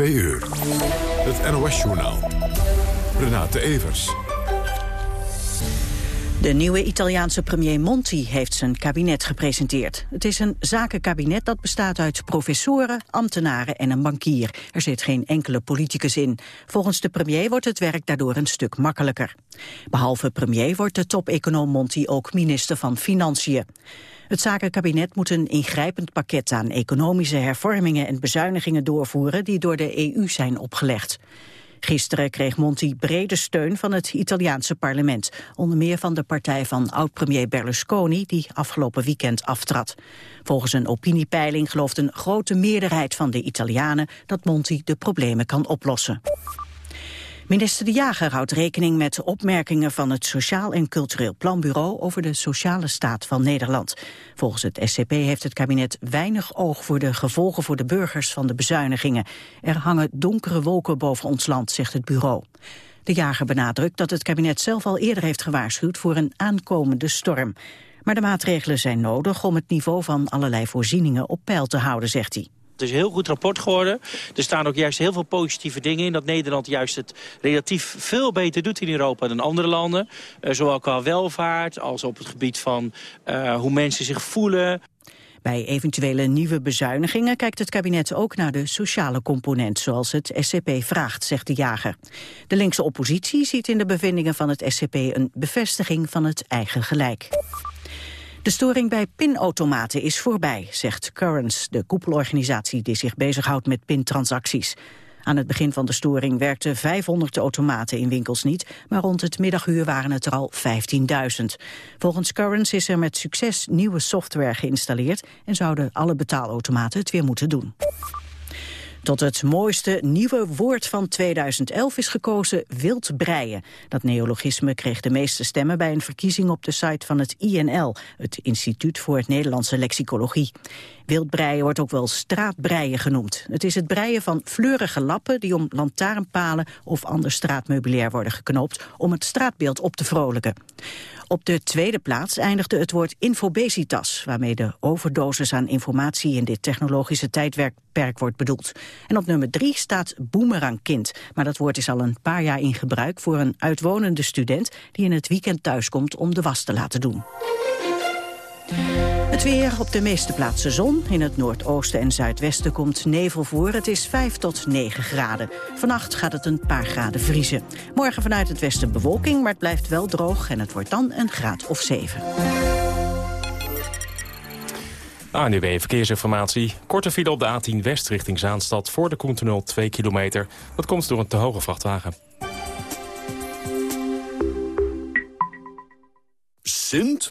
2 uur. Het NOS-journaal. Renate Evers. De nieuwe Italiaanse premier Monti heeft zijn kabinet gepresenteerd. Het is een zakenkabinet dat bestaat uit professoren, ambtenaren en een bankier. Er zit geen enkele politicus in. Volgens de premier wordt het werk daardoor een stuk makkelijker. Behalve premier wordt de top-econoom Monti ook minister van Financiën. Het zakenkabinet moet een ingrijpend pakket aan economische hervormingen en bezuinigingen doorvoeren die door de EU zijn opgelegd. Gisteren kreeg Monti brede steun van het Italiaanse parlement. Onder meer van de partij van oud-premier Berlusconi, die afgelopen weekend aftrad. Volgens een opiniepeiling gelooft een grote meerderheid van de Italianen dat Monti de problemen kan oplossen. Minister De Jager houdt rekening met opmerkingen van het Sociaal en Cultureel Planbureau over de sociale staat van Nederland. Volgens het SCP heeft het kabinet weinig oog voor de gevolgen voor de burgers van de bezuinigingen. Er hangen donkere wolken boven ons land, zegt het bureau. De Jager benadrukt dat het kabinet zelf al eerder heeft gewaarschuwd voor een aankomende storm. Maar de maatregelen zijn nodig om het niveau van allerlei voorzieningen op peil te houden, zegt hij. Het is een heel goed rapport geworden. Er staan ook juist heel veel positieve dingen in. Dat Nederland juist het relatief veel beter doet in Europa dan andere landen. Uh, zowel qua welvaart als op het gebied van uh, hoe mensen zich voelen. Bij eventuele nieuwe bezuinigingen kijkt het kabinet ook naar de sociale component, zoals het SCP vraagt, zegt de jager. De linkse oppositie ziet in de bevindingen van het SCP een bevestiging van het eigen gelijk. De storing bij pinautomaten is voorbij, zegt Currents, de koepelorganisatie die zich bezighoudt met pintransacties. Aan het begin van de storing werkten 500 automaten in winkels niet, maar rond het middaguur waren het er al 15.000. Volgens Currents is er met succes nieuwe software geïnstalleerd en zouden alle betaalautomaten het weer moeten doen. Tot het mooiste nieuwe woord van 2011 is gekozen wildbreien. Dat neologisme kreeg de meeste stemmen bij een verkiezing op de site van het INL, het Instituut voor het Nederlandse Lexicologie. Wildbreien wordt ook wel straatbreien genoemd. Het is het breien van fleurige lappen die om lantaarnpalen of ander straatmeubilair worden geknoopt om het straatbeeld op te vrolijken. Op de tweede plaats eindigde het woord infobesitas, waarmee de overdosis aan informatie in dit technologische tijdperk wordt bedoeld. En op nummer drie staat boemerangkind, maar dat woord is al een paar jaar in gebruik voor een uitwonende student die in het weekend thuiskomt om de was te laten doen. Het weer op de meeste plaatsen zon. In het noordoosten en zuidwesten komt nevel voor. Het is 5 tot 9 graden. Vannacht gaat het een paar graden vriezen. Morgen vanuit het westen bewolking, maar het blijft wel droog... en het wordt dan een graad of 7. Ah, nu weer verkeersinformatie. Korte file op de A10 West richting Zaanstad voor de Koentunnel 2 kilometer. Dat komt door een te hoge vrachtwagen. Sint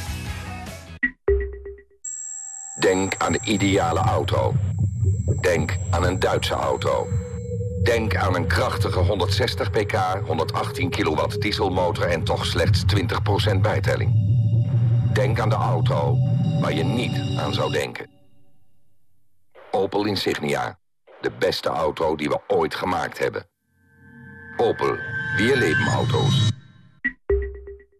Denk aan de ideale auto. Denk aan een Duitse auto. Denk aan een krachtige 160 pk, 118 kilowatt dieselmotor en toch slechts 20% bijtelling. Denk aan de auto waar je niet aan zou denken. Opel Insignia. De beste auto die we ooit gemaakt hebben. Opel. Weer leven auto's.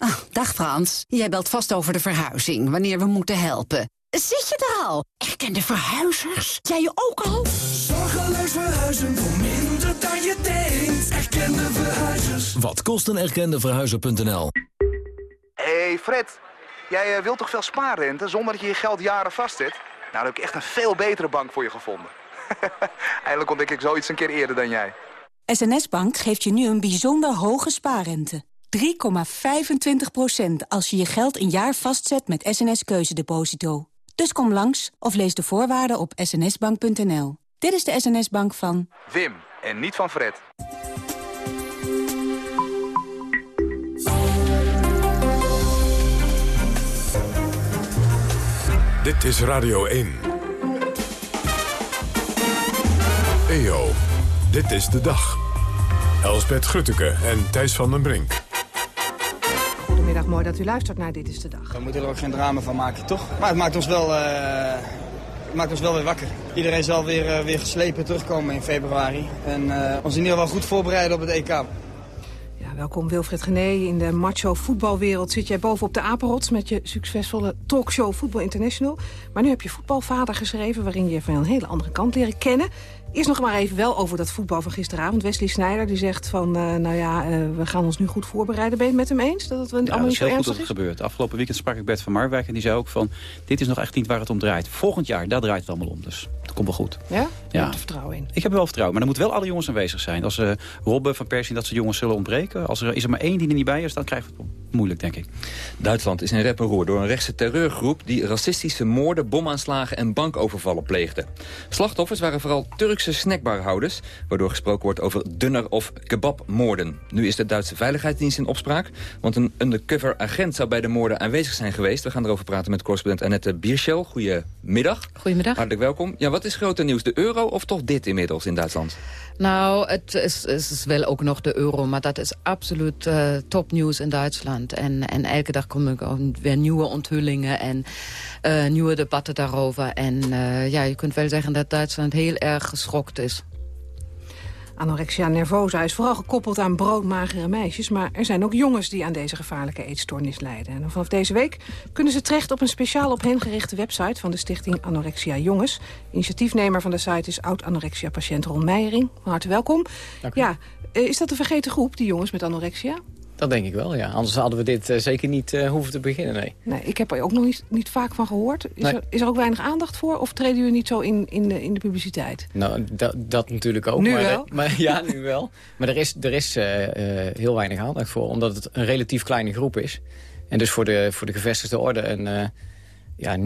Ah, dag Frans, jij belt vast over de verhuizing, wanneer we moeten helpen. Zit je er al? Erkende verhuizers? Jij je ook al? Zorgeloos verhuizen voor minder dan je denkt. Erkende verhuizers. Wat kost een erkende verhuizer.nl? hey Fred, jij uh, wilt toch veel spaarrente zonder dat je je geld jaren vastzet? Nou, dan heb ik echt een veel betere bank voor je gevonden. Eindelijk ontdek ik zoiets een keer eerder dan jij. SNS Bank geeft je nu een bijzonder hoge spaarrente. 3,25% als je je geld een jaar vastzet met SNS Keuzedeposito. Dus kom langs of lees de voorwaarden op snsbank.nl. Dit is de SNS-bank van... Wim, en niet van Fred. Dit is Radio 1. EO, dit is de dag. Elsbeth Grutteke en Thijs van den Brink. Goedemiddag, mooi dat u luistert naar Dit is de Dag. We moeten er ook geen drama van maken, toch? Maar het maakt ons wel, eh, maakt ons wel weer wakker. Iedereen zal weer, eh, weer geslepen terugkomen in februari. En eh, ons in ieder geval goed voorbereiden op het EK. Ja, welkom Wilfred Gené. In de macho voetbalwereld zit jij bovenop de apenrots... met je succesvolle talkshow Voetbal International. Maar nu heb je Voetbalvader geschreven... waarin je van een hele andere kant leren kennen. Eerst nog maar even wel over dat voetbal van gisteravond. Wesley Sneijder die zegt van, uh, nou ja, uh, we gaan ons nu goed voorbereiden. Ben je het met hem eens? Dat het ja, allemaal dat niet is zo heel goed ernstig dat is? het gebeurt. Afgelopen weekend sprak ik Bert van Marwijk en die zei ook van... dit is nog echt niet waar het om draait. Volgend jaar, daar draait het allemaal om. Dus komt wel goed. Ja? Je Ja. hebt er vertrouwen in. Ik heb er wel vertrouwen, maar er moeten wel alle jongens aanwezig zijn. Als uh, Robben van Persie dat ze jongens zullen ontbreken... Als er, is er maar één die er niet bij is, dan krijgen we het moeilijk, denk ik. Duitsland is in rep en roer door een rechtse terreurgroep... die racistische moorden, bomaanslagen en bankovervallen pleegde. Slachtoffers waren vooral Turkse snackbarhouders... waardoor gesproken wordt over dunner- of kebabmoorden. Nu is de Duitse Veiligheidsdienst in opspraak... want een undercover agent zou bij de moorden aanwezig zijn geweest. We gaan erover praten met correspondent Annette Bierschel. Goedemiddag. Goedemiddag. Hartelijk welkom. Ja, wat is groter nieuws, de euro of toch dit inmiddels in Duitsland? Nou, het is, is wel ook nog de euro, maar dat is absoluut uh, topnieuws in Duitsland. En, en elke dag komen er weer nieuwe onthullingen en uh, nieuwe debatten daarover. En uh, ja, je kunt wel zeggen dat Duitsland heel erg geschokt is. Anorexia nervosa is vooral gekoppeld aan broodmagere meisjes... maar er zijn ook jongens die aan deze gevaarlijke eetstoornis lijden. En vanaf deze week kunnen ze terecht op een speciaal op hen gerichte website... van de stichting Anorexia Jongens. Initiatiefnemer van de site is oud-anorexia-patiënt Ron Meijering. Van harte welkom. Ja, is dat een vergeten groep, die jongens met anorexia? Dat denk ik wel, ja. Anders hadden we dit uh, zeker niet uh, hoeven te beginnen, nee. Nee, ik heb er ook nog niet, niet vaak van gehoord. Is, nee. er, is er ook weinig aandacht voor? Of treden jullie niet zo in, in, de, in de publiciteit? Nou, dat, dat natuurlijk ook. Nu maar wel? De, maar, ja, nu wel. Maar er is, er is uh, heel weinig aandacht voor. Omdat het een relatief kleine groep is. En dus voor de, voor de gevestigde orde een... ja,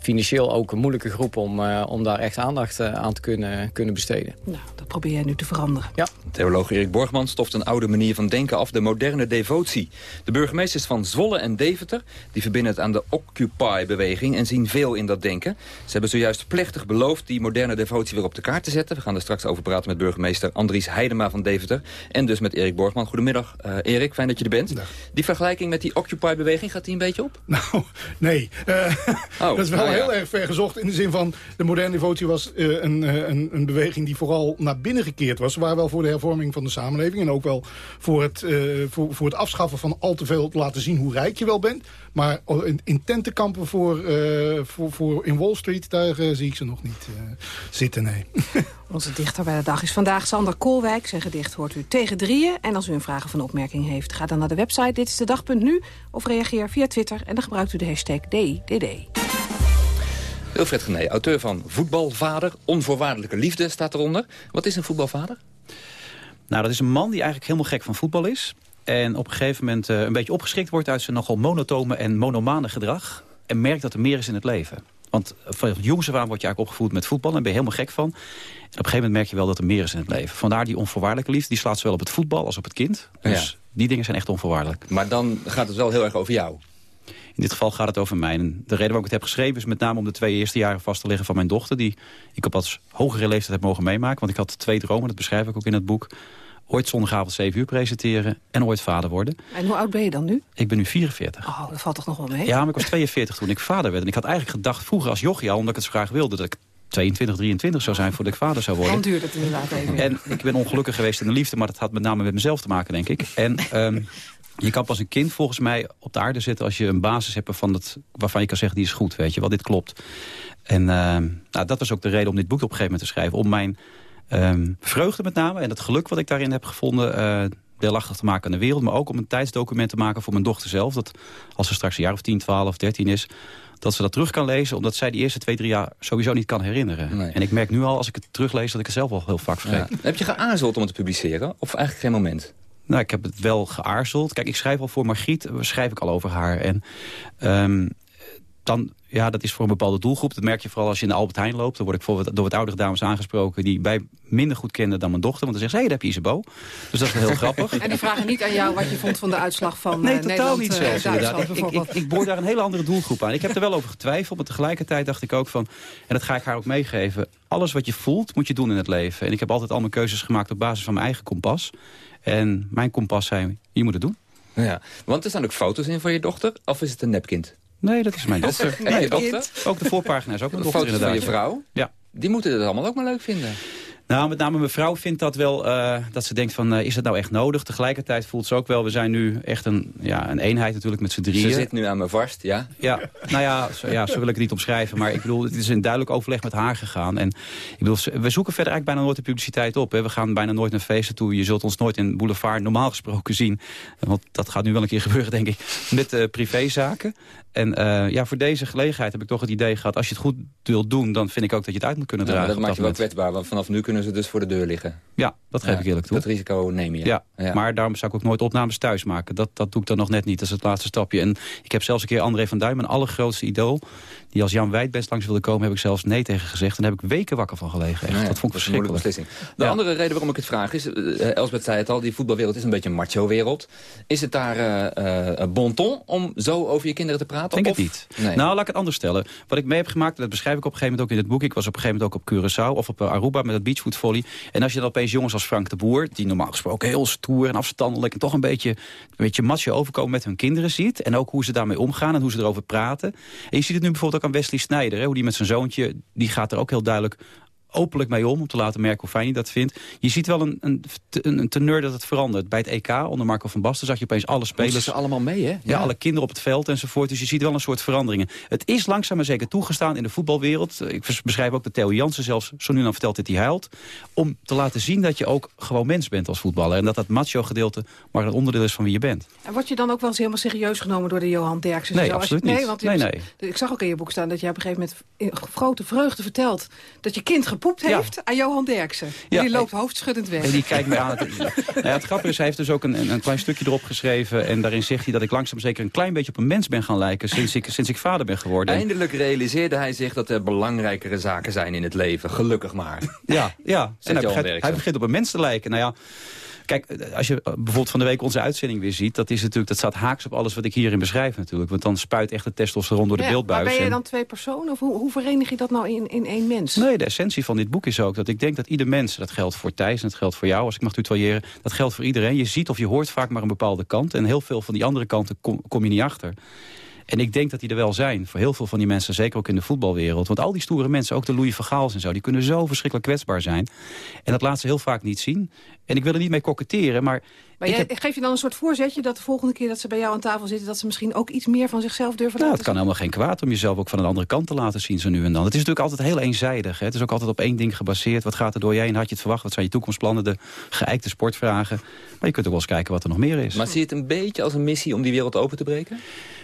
financieel ook een moeilijke groep om, uh, om daar echt aandacht uh, aan te kunnen, kunnen besteden. Nou, dat probeer jij nu te veranderen. Ja. Theoloog Erik Borgman stoft een oude manier van denken af, de moderne devotie. De burgemeesters van Zwolle en Deventer die verbinden het aan de Occupy-beweging en zien veel in dat denken. Ze hebben zojuist plechtig beloofd die moderne devotie weer op de kaart te zetten. We gaan er straks over praten met burgemeester Andries Heidema van Deventer en dus met Erik Borgman. Goedemiddag uh, Erik, fijn dat je er bent. Dag. Die vergelijking met die Occupy-beweging, gaat die een beetje op? Nou, nee. Uh, oh, dat is wel ja. heel erg ver gezocht. In de zin van, de moderne devotie was uh, een, uh, een, een, beweging die vooral naar binnen gekeerd was. Ze waren wel voor de hervorming van de samenleving. En ook wel voor het, uh, voor, voor het afschaffen van al te veel te laten zien hoe rijk je wel bent. Maar in, in tentenkampen voor, voor, voor in Wall Street, daar zie ik ze nog niet zitten, nee. Onze dichter bij de dag is vandaag Sander Koolwijk. Zijn gedicht hoort u tegen drieën. En als u een vraag of een opmerking heeft, ga dan naar de website Dit is de dag.nu of reageer via Twitter en dan gebruikt u de hashtag DIDD. Wilfred Gené, auteur van Voetbalvader. Onvoorwaardelijke liefde staat eronder. Wat is een voetbalvader? Nou, dat is een man die eigenlijk helemaal gek van voetbal is. En op een gegeven moment uh, een beetje opgeschrikt wordt... uit zijn nogal monotone en monomane gedrag. En merkt dat er meer is in het leven. Want van jongs af aan word je eigenlijk opgevoed met voetbal... en ben je helemaal gek van. En op een gegeven moment merk je wel dat er meer is in het leven. Vandaar die onvoorwaardelijke liefde. Die slaat zowel op het voetbal als op het kind. Dus ja. die dingen zijn echt onvoorwaardelijk. Maar dan gaat het wel heel erg over jou. In dit geval gaat het over mij. En de reden waarom ik het heb geschreven is met name om de twee eerste jaren vast te leggen van mijn dochter. Die ik op wat hogere leeftijd heb mogen meemaken. Want ik had twee dromen, dat beschrijf ik ook in het boek. Ooit zondagavond 7 uur presenteren en ooit vader worden. En hoe oud ben je dan nu? Ik ben nu 44. Oh, dat valt toch nog wel mee? Ja, maar ik was 42 toen ik vader werd. En ik had eigenlijk gedacht vroeger als jochie al, omdat ik het zo graag wilde... dat ik 22, 23 zou zijn voordat ik vader zou worden. Dan duurt het inderdaad even. En ik ben ongelukkig geweest in de liefde, maar dat had met name met mezelf te maken, denk ik. En... Um, je kan pas een kind volgens mij op de aarde zetten... als je een basis hebt van het, waarvan je kan zeggen... die is goed, weet je wel, dit klopt. En uh, nou, dat was ook de reden om dit boek op een gegeven moment te schrijven. Om mijn um, vreugde met name en het geluk wat ik daarin heb gevonden... Uh, deelachtig te maken aan de wereld. Maar ook om een tijdsdocument te maken voor mijn dochter zelf. Dat als ze straks een jaar of 10, 12, 13 is dat ze dat terug kan lezen... omdat zij die eerste twee, drie jaar sowieso niet kan herinneren. Nee. En ik merk nu al, als ik het teruglees... dat ik het zelf al heel vaak vergeet. Ja. Heb je geaarzeld om het te publiceren? Of eigenlijk geen moment? Nou, ik heb het wel geaarzeld. Kijk, ik schrijf al voor Margriet, eh, schrijf ik al over haar. En ehm, dan, ja, dat is voor een bepaalde doelgroep. Dat merk je vooral als je in de Albert Heijn loopt. Dan word ik bijvoorbeeld door wat oudere dames aangesproken... die mij minder goed kennen dan mijn dochter. Want dan zeggen ze, hé, daar heb je Isabo. Dus dat is wel heel grappig. En die vragen niet aan jou wat je vond van de uitslag van Nee, eh, totaal Nederland, niet eh, Duitsland inderdaad. Ik, ik, ik boor daar een hele andere doelgroep aan. Ik heb er wel over getwijfeld, maar tegelijkertijd dacht ik ook van... en dat ga ik haar ook meegeven... alles wat je voelt, moet je doen in het leven. En ik heb altijd al mijn keuzes gemaakt op basis van mijn eigen kompas. En mijn kompas zei, je moet het doen. Ja, want er staan ook foto's in van je dochter. Of is het een nepkind? Nee, dat is mijn dochter. En je dochter? Ook de voorpagina is ook een dochter Foto's inderdaad. van je vrouw? Ja. Die moeten het allemaal ook maar leuk vinden. Nou, met name mijn vrouw vindt dat wel, eh, dat ze denkt van, eh, is het nou echt nodig? Tegelijkertijd voelt ze ook wel, we zijn nu echt een, ja, een eenheid natuurlijk met z'n drieën. Ze zit nu aan me vast, ja? Ja, nou ja zo, ja, zo wil ik het niet omschrijven. Maar ik bedoel, het is in duidelijk overleg met haar gegaan. En ik bedoel, we zoeken verder eigenlijk bijna nooit de publiciteit op. Hè. We gaan bijna nooit naar feesten toe. Je zult ons nooit in Boulevard normaal gesproken zien. Want dat gaat nu wel een keer gebeuren, denk ik. Met eh, privézaken. En eh, ja, voor deze gelegenheid heb ik toch het idee gehad... als je het goed wilt doen, dan vind ik ook dat je het uit moet kunnen Ja, dragen. dat op maakt je wel kwetsbaar, want vanaf nu kunnen ze dus voor de deur liggen. Ja, dat geef Ja, ik eerlijk toe. Dat risico neem je. Ja, Ja. maar daarom zou ik ook nooit opnames thuis maken. Dat, dat doe ik dan nog net niet. Dat is het laatste stapje. En ik heb zelfs een keer André van Duin, mijn allergrootste idool... die als Jan Wijdbest langs wilde komen, heb ik zelfs nee tegen gezegd. En daar heb ik weken wakker van gelegen. Echt. Nou ja, dat vond ik verschrikkelijk. beslissing. De andere reden waarom ik het vraag is, eh, Elsbeth zei het al, die voetbalwereld is een beetje een macho-wereld. Is het daar eh, eh, bon ton om zo over je kinderen te praten? Ik denk Of- het niet. Nee. Nou, laat ik het anders stellen. Wat ik mee heb gemaakt, dat beschrijf ik op een gegeven moment ook in het boek. Ik was op een gegeven moment ook op Curaçao of op eh, Aruba met het beachvoetvolley. En als je dan opeens jongens als Frank de Boer, die normaal gesproken heel stoer en afstandelijk en toch een beetje, een beetje macho overkomen met hun kinderen ziet. En ook hoe ze daarmee omgaan en hoe ze erover praten. En je ziet het nu bijvoorbeeld ook aan Wesley Snijder, hoe die met zijn zoontje, die gaat er ook heel duidelijk openlijk mee om, om te laten merken hoe fijn hij dat vindt. Je ziet wel een, een, een, een teneur dat het verandert. Bij het EK, onder Marco van Basten, zag je opeens alle spelers... Moesten ze allemaal mee, hè? Ja, alle kinderen op het veld enzovoort. Dus je ziet wel een soort veranderingen. Het is langzaam maar zeker toegestaan in de voetbalwereld. Ik beschrijf ook dat Theo Jansen zelfs zo nu dan vertelt dat hij huilt. Om te laten zien dat je ook gewoon mens bent als voetballer. En dat dat macho gedeelte maar een onderdeel is van wie je bent. En word je dan ook wel eens helemaal serieus genomen door de Johan Derksen? Nee, Zo, je- absoluut niet. Nee, want je Nee, hebt- Ik zag ook in je boek staan dat je op een gegeven moment in grote vreugde vertelt... dat je kind gepoept Ja. heeft aan Johan Derksen. En Ja, die loopt hoofdschuddend weg. En die kijkt mij aan. Het, nou ja, het grappige is, hij heeft dus ook een, een klein stukje erop geschreven. En daarin zegt hij dat ik langzaam zeker een klein beetje op een mens ben gaan lijken. Sinds ik, sinds ik vader ben geworden. En- Eindelijk realiseerde hij zich dat er belangrijkere zaken zijn in het leven. Gelukkig maar. Ja, ja. En hij begint, hij begint op een mens te lijken. Nou ja, kijk, als je eh, bijvoorbeeld van de week onze uitzending weer ziet... dat, is natuurlijk, dat staat haaks op alles wat ik hierin beschrijf natuurlijk. Want dan spuit echt de testosteron door de Ja, beeldbuis. Maar ben je dan twee personen? Of hoe, hoe verenig je dat nou in, in één mens? Nee, de essentie van dit boek is ook dat ik denk dat ieder mens... dat geldt voor Thijs en dat geldt voor jou, als ik mag tutoyeren... dat geldt voor iedereen. Je ziet of je hoort vaak maar een bepaalde kant... en heel veel van die andere kanten kom, kom je niet achter. En ik denk dat die er wel zijn, voor heel veel van die mensen... zeker ook in de voetbalwereld. Want al die stoere mensen, ook de Louis van Gaals en zo... die kunnen zo verschrikkelijk kwetsbaar zijn. En dat laat ze heel vaak niet zien. En ik wil er niet mee koketteren, maar... Maar jij, heb- geef je dan een soort voorzetje dat de volgende keer dat ze bij jou aan tafel zitten... dat ze misschien ook iets meer van zichzelf durven Nou, laten het kan helemaal geen kwaad om jezelf ook van een andere kant te laten zien zo nu en dan. Het is natuurlijk altijd heel eenzijdig. Hè? Het is ook altijd op één ding gebaseerd. Wat gaat er door je heen? Had je het verwacht? Wat zijn je toekomstplannen? De geëikte sportvragen. Maar je kunt ook wel eens kijken wat er nog meer is. Maar zie je het een beetje als een missie om die wereld open te breken?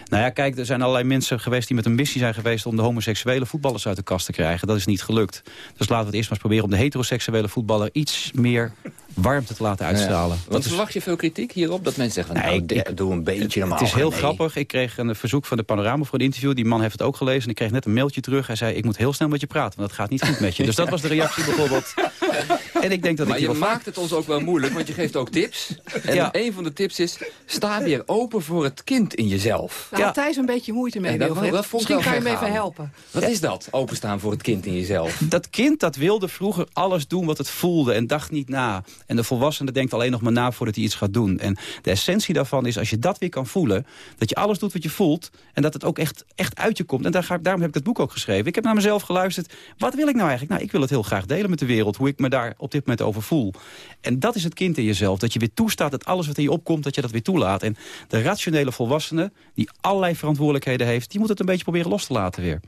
Nou ja, kijk, er zijn allerlei mensen geweest die met een missie zijn geweest... om de homoseksuele voetballers uit de kast te krijgen. Dat is niet gelukt. Dus laten we het eerst maar eens proberen om de heteroseksuele voetballer... iets meer warmte te laten uitstralen. Ja. Dat Want is- verwacht je veel kritiek hierop? Dat mensen zeggen, nou, dit- doe een beetje normaal. Het is heel Nee. grappig. Ik kreeg een verzoek van de Panorama voor een interview. Die man heeft het ook gelezen. En ik kreeg net een mailtje terug. Hij zei, ik moet heel snel met je praten, want dat gaat niet goed met je. Dus dat was de reactie bijvoorbeeld. En ik denk dat Maar ik je maakt het ons ook wel moeilijk, want je geeft ook tips. En Ja. een van de tips is, sta weer open voor het kind in jezelf. Daar had Thijs een beetje moeite mee, dat- dat vond Misschien kan je hem even helpen. Wat is dat, openstaan voor het kind in jezelf? Dat kind dat wilde vroeger alles doen wat het voelde en dacht niet na. En de volwassene denkt alleen nog maar na voordat hij iets gaat doen. En de essentie daarvan is, als je dat weer kan voelen... dat je alles doet wat je voelt en dat het ook echt, echt uit je komt. En daar ga, daarom heb ik het boek ook geschreven. Ik heb naar mezelf geluisterd. Wat wil ik nou eigenlijk? Nou, ik wil het heel graag delen met de wereld. Hoe ik me daar op dit moment over voel. En dat is het kind in jezelf. Dat je weer toestaat dat alles wat in je opkomt, dat je dat weer toelaat. En de rationele volwassene, die allerlei verantwoordelijkheden heeft... die moet het een beetje proberen los te laten weer.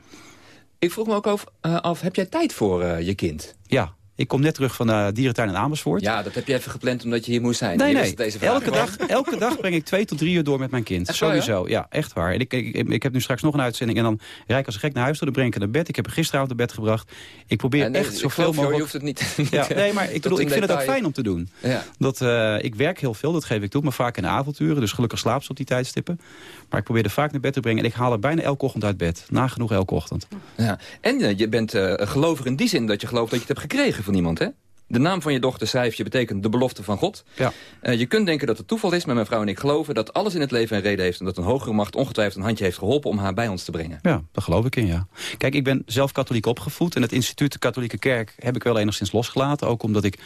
Ik vroeg me ook af, eh, af heb jij tijd voor eh, je kind? Ja, Ik kom net terug van de dierentuin in Amersfoort. Ja, dat heb je even gepland omdat je hier moest zijn. Nee, nee. deze Elke kwam. dag, elke dag breng ik twee tot drie uur door met mijn kind. Echt waar, Sowieso, ja? echt waar. En ik, ik, ik heb nu straks nog een uitzending en dan rijd ik als een gek naar huis toe. Dan breng ik naar bed. Ik heb haar gisteravond naar bed gebracht. Ik probeer En, eh, echt zoveel hoor, mogelijk... Je hoeft het niet... Ja, nee, maar ik, bedoel, ik vind het ook fijn om te doen. Ja. Dat, eh, ik werk heel veel, dat geef ik toe, maar vaak in de avonduren. Dus gelukkig slaap ze op die tijdstippen. Maar ik probeer er vaak naar bed te brengen. En ik haal er bijna elke ochtend uit bed. Nagenoeg elke ochtend. Ja. En eh, je bent eh gelovig in die zin dat je gelooft dat je het hebt gekregen van iemand, hè? De naam van je dochter schrijf je betekent de belofte van God. Ja. Eh, je kunt denken dat het toeval is, maar mijn vrouw en ik geloven dat alles in het leven een reden heeft... en dat een hogere macht ongetwijfeld een handje heeft geholpen om haar bij ons te brengen. Ja, daar geloof ik in, ja. Kijk, ik ben zelf katholiek opgevoed. En het instituut de katholieke kerk heb ik wel enigszins losgelaten. Ook omdat ik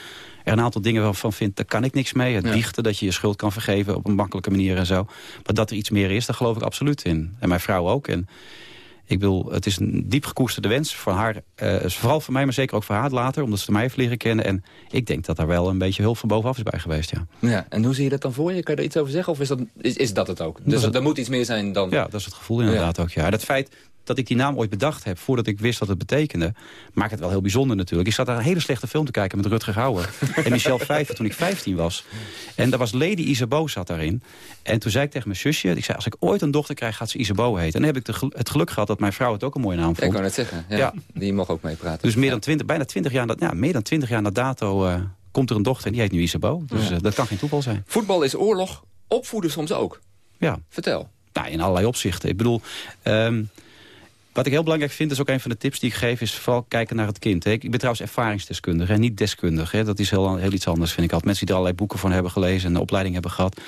er een aantal dingen van vind, daar kan ik niks mee. Het Ja. biechten, dat je je schuld kan vergeven op een makkelijke manier en zo. Maar dat er iets meer is, daar geloof ik absoluut in. En mijn vrouw ook. En ik bedoel, het is een diep gekoesterde wens voor haar. eh, vooral voor mij, maar zeker ook voor haar later. Omdat ze mij heeft leren kennen. En ik denk dat daar wel een beetje hulp van bovenaf is bij geweest, ja. Ja, en hoe zie je dat dan voor je? Kan je er iets over zeggen? Of is dat, is, is dat het ook? Dus het. er moet iets meer zijn dan... Ja, dat is het gevoel inderdaad ook. Ja. Het feit dat ik die naam ooit bedacht heb... voordat ik wist wat het betekende... maakt het wel heel bijzonder natuurlijk. Ik zat daar een hele slechte film te kijken met Rutger Hauer... en Michel Pfeiffer toen ik 15 was. En daar was Lady Isabeau zat daarin. En toen zei ik tegen mijn zusje... ik zei, als ik ooit een dochter krijg, gaat ze Isabeau heten. En dan heb ik gel- het geluk gehad dat mijn vrouw het ook een mooie naam Ja, ik vond. wou net zeggen. Ja, Ja. Die mag ook meepraten. Dus meer dan 20, bijna 20 jaar, na- ja, meer dan 20 jaar na dato... eh, komt er een dochter en die heet nu Isabeau. Dus eh, dat kan geen toeval zijn. Voetbal is oorlog, opvoeden soms ook. Ja. Vertel. Nou, in allerlei opzichten. Ik bedoel, ehm, wat ik heel belangrijk vind, is ook een van de tips die ik geef, is vooral kijken naar het kind. Ik ben trouwens ervaringsdeskundige en niet deskundige. Dat is heel, heel iets anders, vind ik altijd. Mensen die er allerlei boeken van hebben gelezen en een opleiding hebben gehad.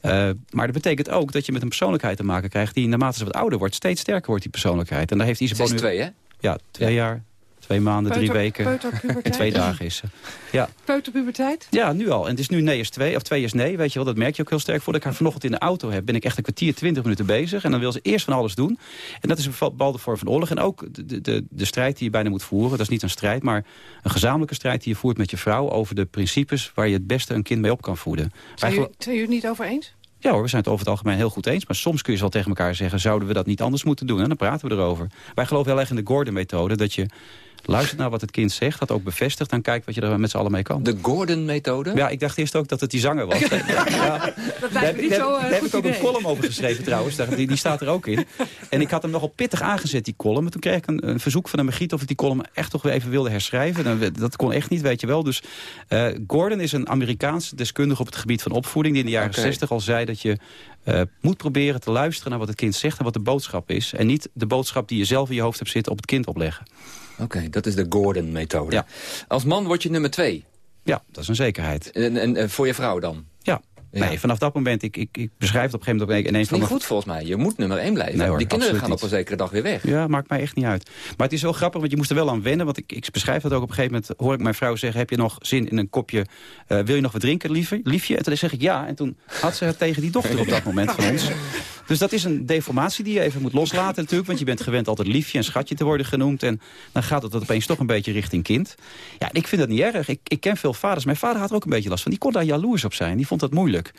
Eh, maar dat betekent ook dat je met een persoonlijkheid te maken krijgt die naarmate ze wat ouder wordt, steeds sterker wordt die persoonlijkheid. En daar heeft Isabel Ze is twee, hè? Ja, twee jaar, twee maanden, drie weken en twee dagen is ze. Ja. Peuterpuberteit? Ja, nu al. En het is nu nee is twee, of twee is nee. Weet je wel, dat merk je ook heel sterk. Voordat ik haar vanochtend in de auto heb, ben ik echt een kwartier, twintig minuten bezig. En dan wil ze eerst van alles doen. En dat is een bepaalde vorm van oorlog. En ook de, de- de, strijd die je bijna moet voeren. Dat is niet een strijd, maar een gezamenlijke strijd die je voert met je vrouw... over de principes waar je het beste een kind mee op kan voeden. Zijn jullie het niet over eens? ja hoor, we zijn het over het algemeen heel goed eens. Maar soms kun je wel tegen elkaar zeggen... zouden we dat niet anders moeten doen? En dan praten we erover. Wij geloven heel erg in de Gordon-methode. Dat je luistert naar wat het kind zegt, dat ook bevestigt... en kijkt wat je er met z'n allen mee kan. De Gordon-methode? Ja, ik dacht eerst ook dat het die zanger was. ja. Dat Daar lijkt heb, me niet daar- zo daar eh, heb goed ik ook een column over geschreven trouwens. Daar- Die, die staat er ook in. En ik had hem nogal pittig aangezet, die column. Maar toen kreeg ik een, een verzoek van een Margriet of ik die column echt toch weer even wilde herschrijven. Dan- Dat kon echt niet, weet je wel. Dus eh, Gordon is een Amerikaans deskundige op het gebied van opvoeding... die in de jaren Oké. 60 al zei dat je eh, moet proberen te luisteren naar wat het kind zegt... en wat de boodschap is. En niet de boodschap die je zelf in je hoofd hebt zitten op het kind opleggen. Oké, dat is de Gordon-methode. Ja. Als man word je nummer twee. Ja, dat is een zekerheid. En, en, en voor je vrouw dan? Ja. Ja. Nee, vanaf dat moment, ik, ik, ik beschrijf het op een gegeven moment ineens... Dat is niet goed volgens mij. Je moet nummer één blijven. Nee hoor, Die kinderen gaan op een zekere dag weer weg. Ja, maakt mij echt niet uit. Maar het is wel grappig, want je moest er wel aan wennen. Want ik, ik beschrijf dat ook op een gegeven moment. Hoor ik mijn vrouw zeggen, heb je nog zin in een kopje... eh, wil je nog wat drinken, liefje? liefje? En toen zeg ik ja. En toen had ze het tegen die dochter op dat moment van ons. Dus dat is een deformatie die je even moet loslaten natuurlijk. Want je bent gewend altijd liefje en schatje te worden genoemd. En dan gaat het opeens toch een beetje richting kind. Ja, ik vind dat niet erg. Ik, ik ken veel vaders. Mijn vader had er ook een beetje last van. Die kon daar jaloers op zijn. Die vond dat moeilijk.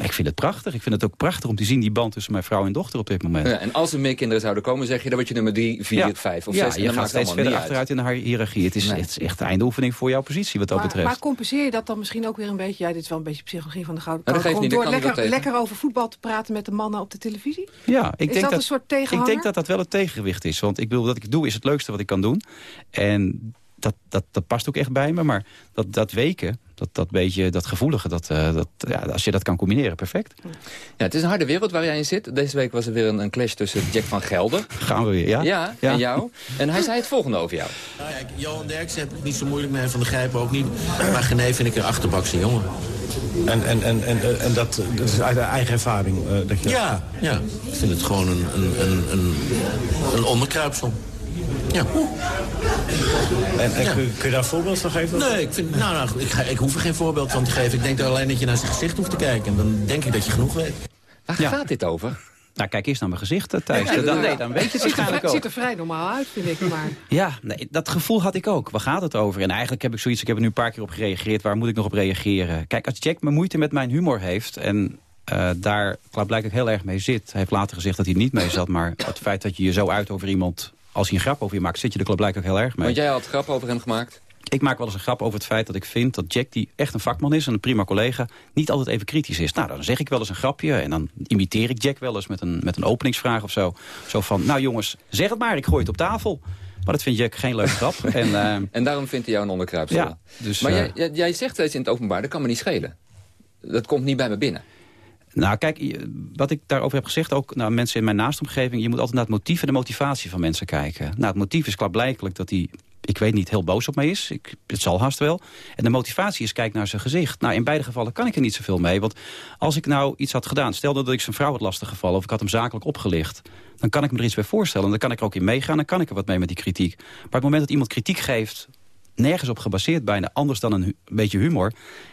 Maar ik vind het prachtig. Ik vind het ook prachtig om te zien die band tussen mijn vrouw en dochter op dit moment. Ja, en als er meer kinderen zouden komen, zeg je... dan word je nummer drie, vier, Ja. vijf of ja, zes. je dan gaat steeds allemaal verder uit. achteruit in de hi- hiërarchie. Het is, Nee. het is echt de eindoefening voor jouw positie wat dat Maar, betreft. maar compenseer je dat dan misschien ook weer een beetje... Ja, dit is wel een beetje psychologie van de gouden niet, daar door kan ik wel lekker, tegen. lekker over voetbal te praten met de mannen op de televisie? ja, ik is denk dat een soort Ik denk dat dat wel het tegengewicht is. Want ik bedoel, wat ik doe is het leukste wat ik kan doen. En dat, dat, dat past ook echt bij me. Maar dat, dat weken, dat, dat beetje, dat gevoelige, dat, eh, dat, ja, als je dat kan combineren, perfect. Ja, het is een harde wereld waar jij in zit. Deze week was er weer een, een clash tussen Jack van Gelder. Gaan we weer, ja? Ja, Ja. en jou. En hij zei het volgende over jou. Nou ja, Johan Derksen heb ik niet zo moeilijk mee, Van de Grijpen ook niet. Maar Gené vind ik een achterbakse jongen. En, en, en, en, en dat, dat is uit eigen ervaring? eh, dat je... Ja, ja. Ik vind het gewoon een, een, een, een, een onderkruipsel. Ja. En, en Ja. kun, kun je daar een voorbeeld van geven? Nee, ik, vind, nou, nou, ik, ik hoef er geen voorbeeld van te geven. Ik denk alleen dat je naar zijn gezicht hoeft te kijken. En dan denk ik dat je genoeg weet. Waar gaat dit over? Nou, kijk eerst naar mijn gezicht, eh, Thijs. Ja, dan, nee, dan weet je het er, waarschijnlijk het ook. ziet er vrij normaal uit, vind ik. Maar Ja, nee, dat gevoel had ik ook. Waar gaat het over? En eigenlijk heb ik zoiets, ik heb er nu een paar keer op gereageerd. Waar moet ik nog op reageren? Kijk, als Jack me moeite met mijn humor heeft... en eh, daar blijkbaar heel erg mee zit... hij heeft later gezegd dat hij niet mee zat... maar het feit dat je je zo uit over iemand... als hij een grap over je maakt, zit je er blijkbaar heel erg mee. Want jij had grap over hem gemaakt. Ik maak wel eens een grap over het feit dat ik vind dat Jack, die echt een vakman is... en een prima collega, niet altijd even kritisch is. Nou, dan zeg ik wel eens een grapje en dan imiteer ik Jack wel eens... met een, met een openingsvraag of zo. Zo van, nou jongens, zeg het maar, ik gooi het op tafel. Maar dat vind Jack geen leuke grap. en, uh, en daarom vindt hij jou een onderkruipsel. Ja, dus, maar jij, jij, jij zegt steeds in het openbaar, dat kan me niet schelen. Dat komt niet bij me binnen. Nou, kijk, wat ik daarover heb gezegd, ook naar mensen in mijn naastomgeving... je moet altijd naar het motief en de motivatie van mensen kijken. Nou, het motief is klaarblijkelijk dat hij ik weet niet, heel boos op mij is. Ik, het zal haast wel. En de motivatie is, kijk naar zijn gezicht. Nou, in beide gevallen kan ik er niet zoveel mee. Want als ik nou iets had gedaan... stel dat ik zijn vrouw had lastiggevallen... of ik had hem zakelijk opgelicht... dan kan ik me er iets bij voorstellen. En dan kan ik er ook in meegaan. Dan kan ik er wat mee met die kritiek. Maar op het moment dat iemand kritiek geeft... nergens op gebaseerd bijna, anders dan een beetje humor...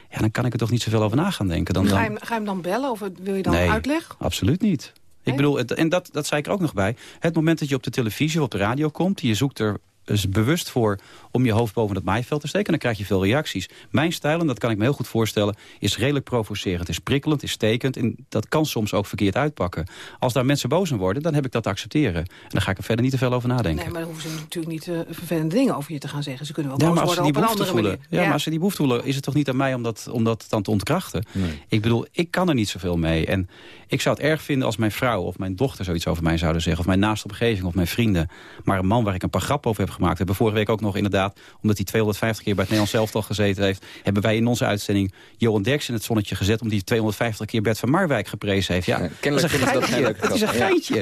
Ja, dan kan ik er toch niet zoveel over na gaan denken. Dan, Ga, je, ga je hem dan bellen of wil je dan nee, uitleg? absoluut niet. Ik bedoel, en dat, dat zei ik er ook nog bij. Het moment dat je op de televisie of op de radio komt... je zoekt er dus bewust voor om je hoofd boven het maaiveld te steken. En dan krijg je veel reacties. Mijn stijl, en dat kan ik me heel goed voorstellen... is redelijk provocerend, is prikkelend, is stekend. En dat kan soms ook verkeerd uitpakken. Als daar mensen boos aan worden, dan heb ik dat te accepteren. En dan ga ik er verder niet te veel over nadenken. Nee, maar dan hoeven ze natuurlijk niet uh, vervelende dingen over je te gaan zeggen. Ze kunnen wel ja, boos maar als worden ze die op een andere voelen, manier. Ja, maar als ze die behoefte voelen, is het toch niet aan mij om dat, om dat dan te ontkrachten? Nee. Ik bedoel, ik kan er niet zoveel mee. En ik zou het erg vinden als mijn vrouw of mijn dochter zoiets over mij zouden zeggen. Of mijn naaste omgeving of mijn vrienden. Maar een man waar ik een paar grappen over heb gemaakt. We hebben vorige week ook nog inderdaad, omdat hij 250 keer bij het Nederlands elftal gezeten heeft... hebben wij in onze uitzending Johan Derks in het zonnetje gezet... om die 250 keer Bert van Marwijk geprezen heeft. Ja, Ja, kennelijk dat is een ze dat is een grap. Ja.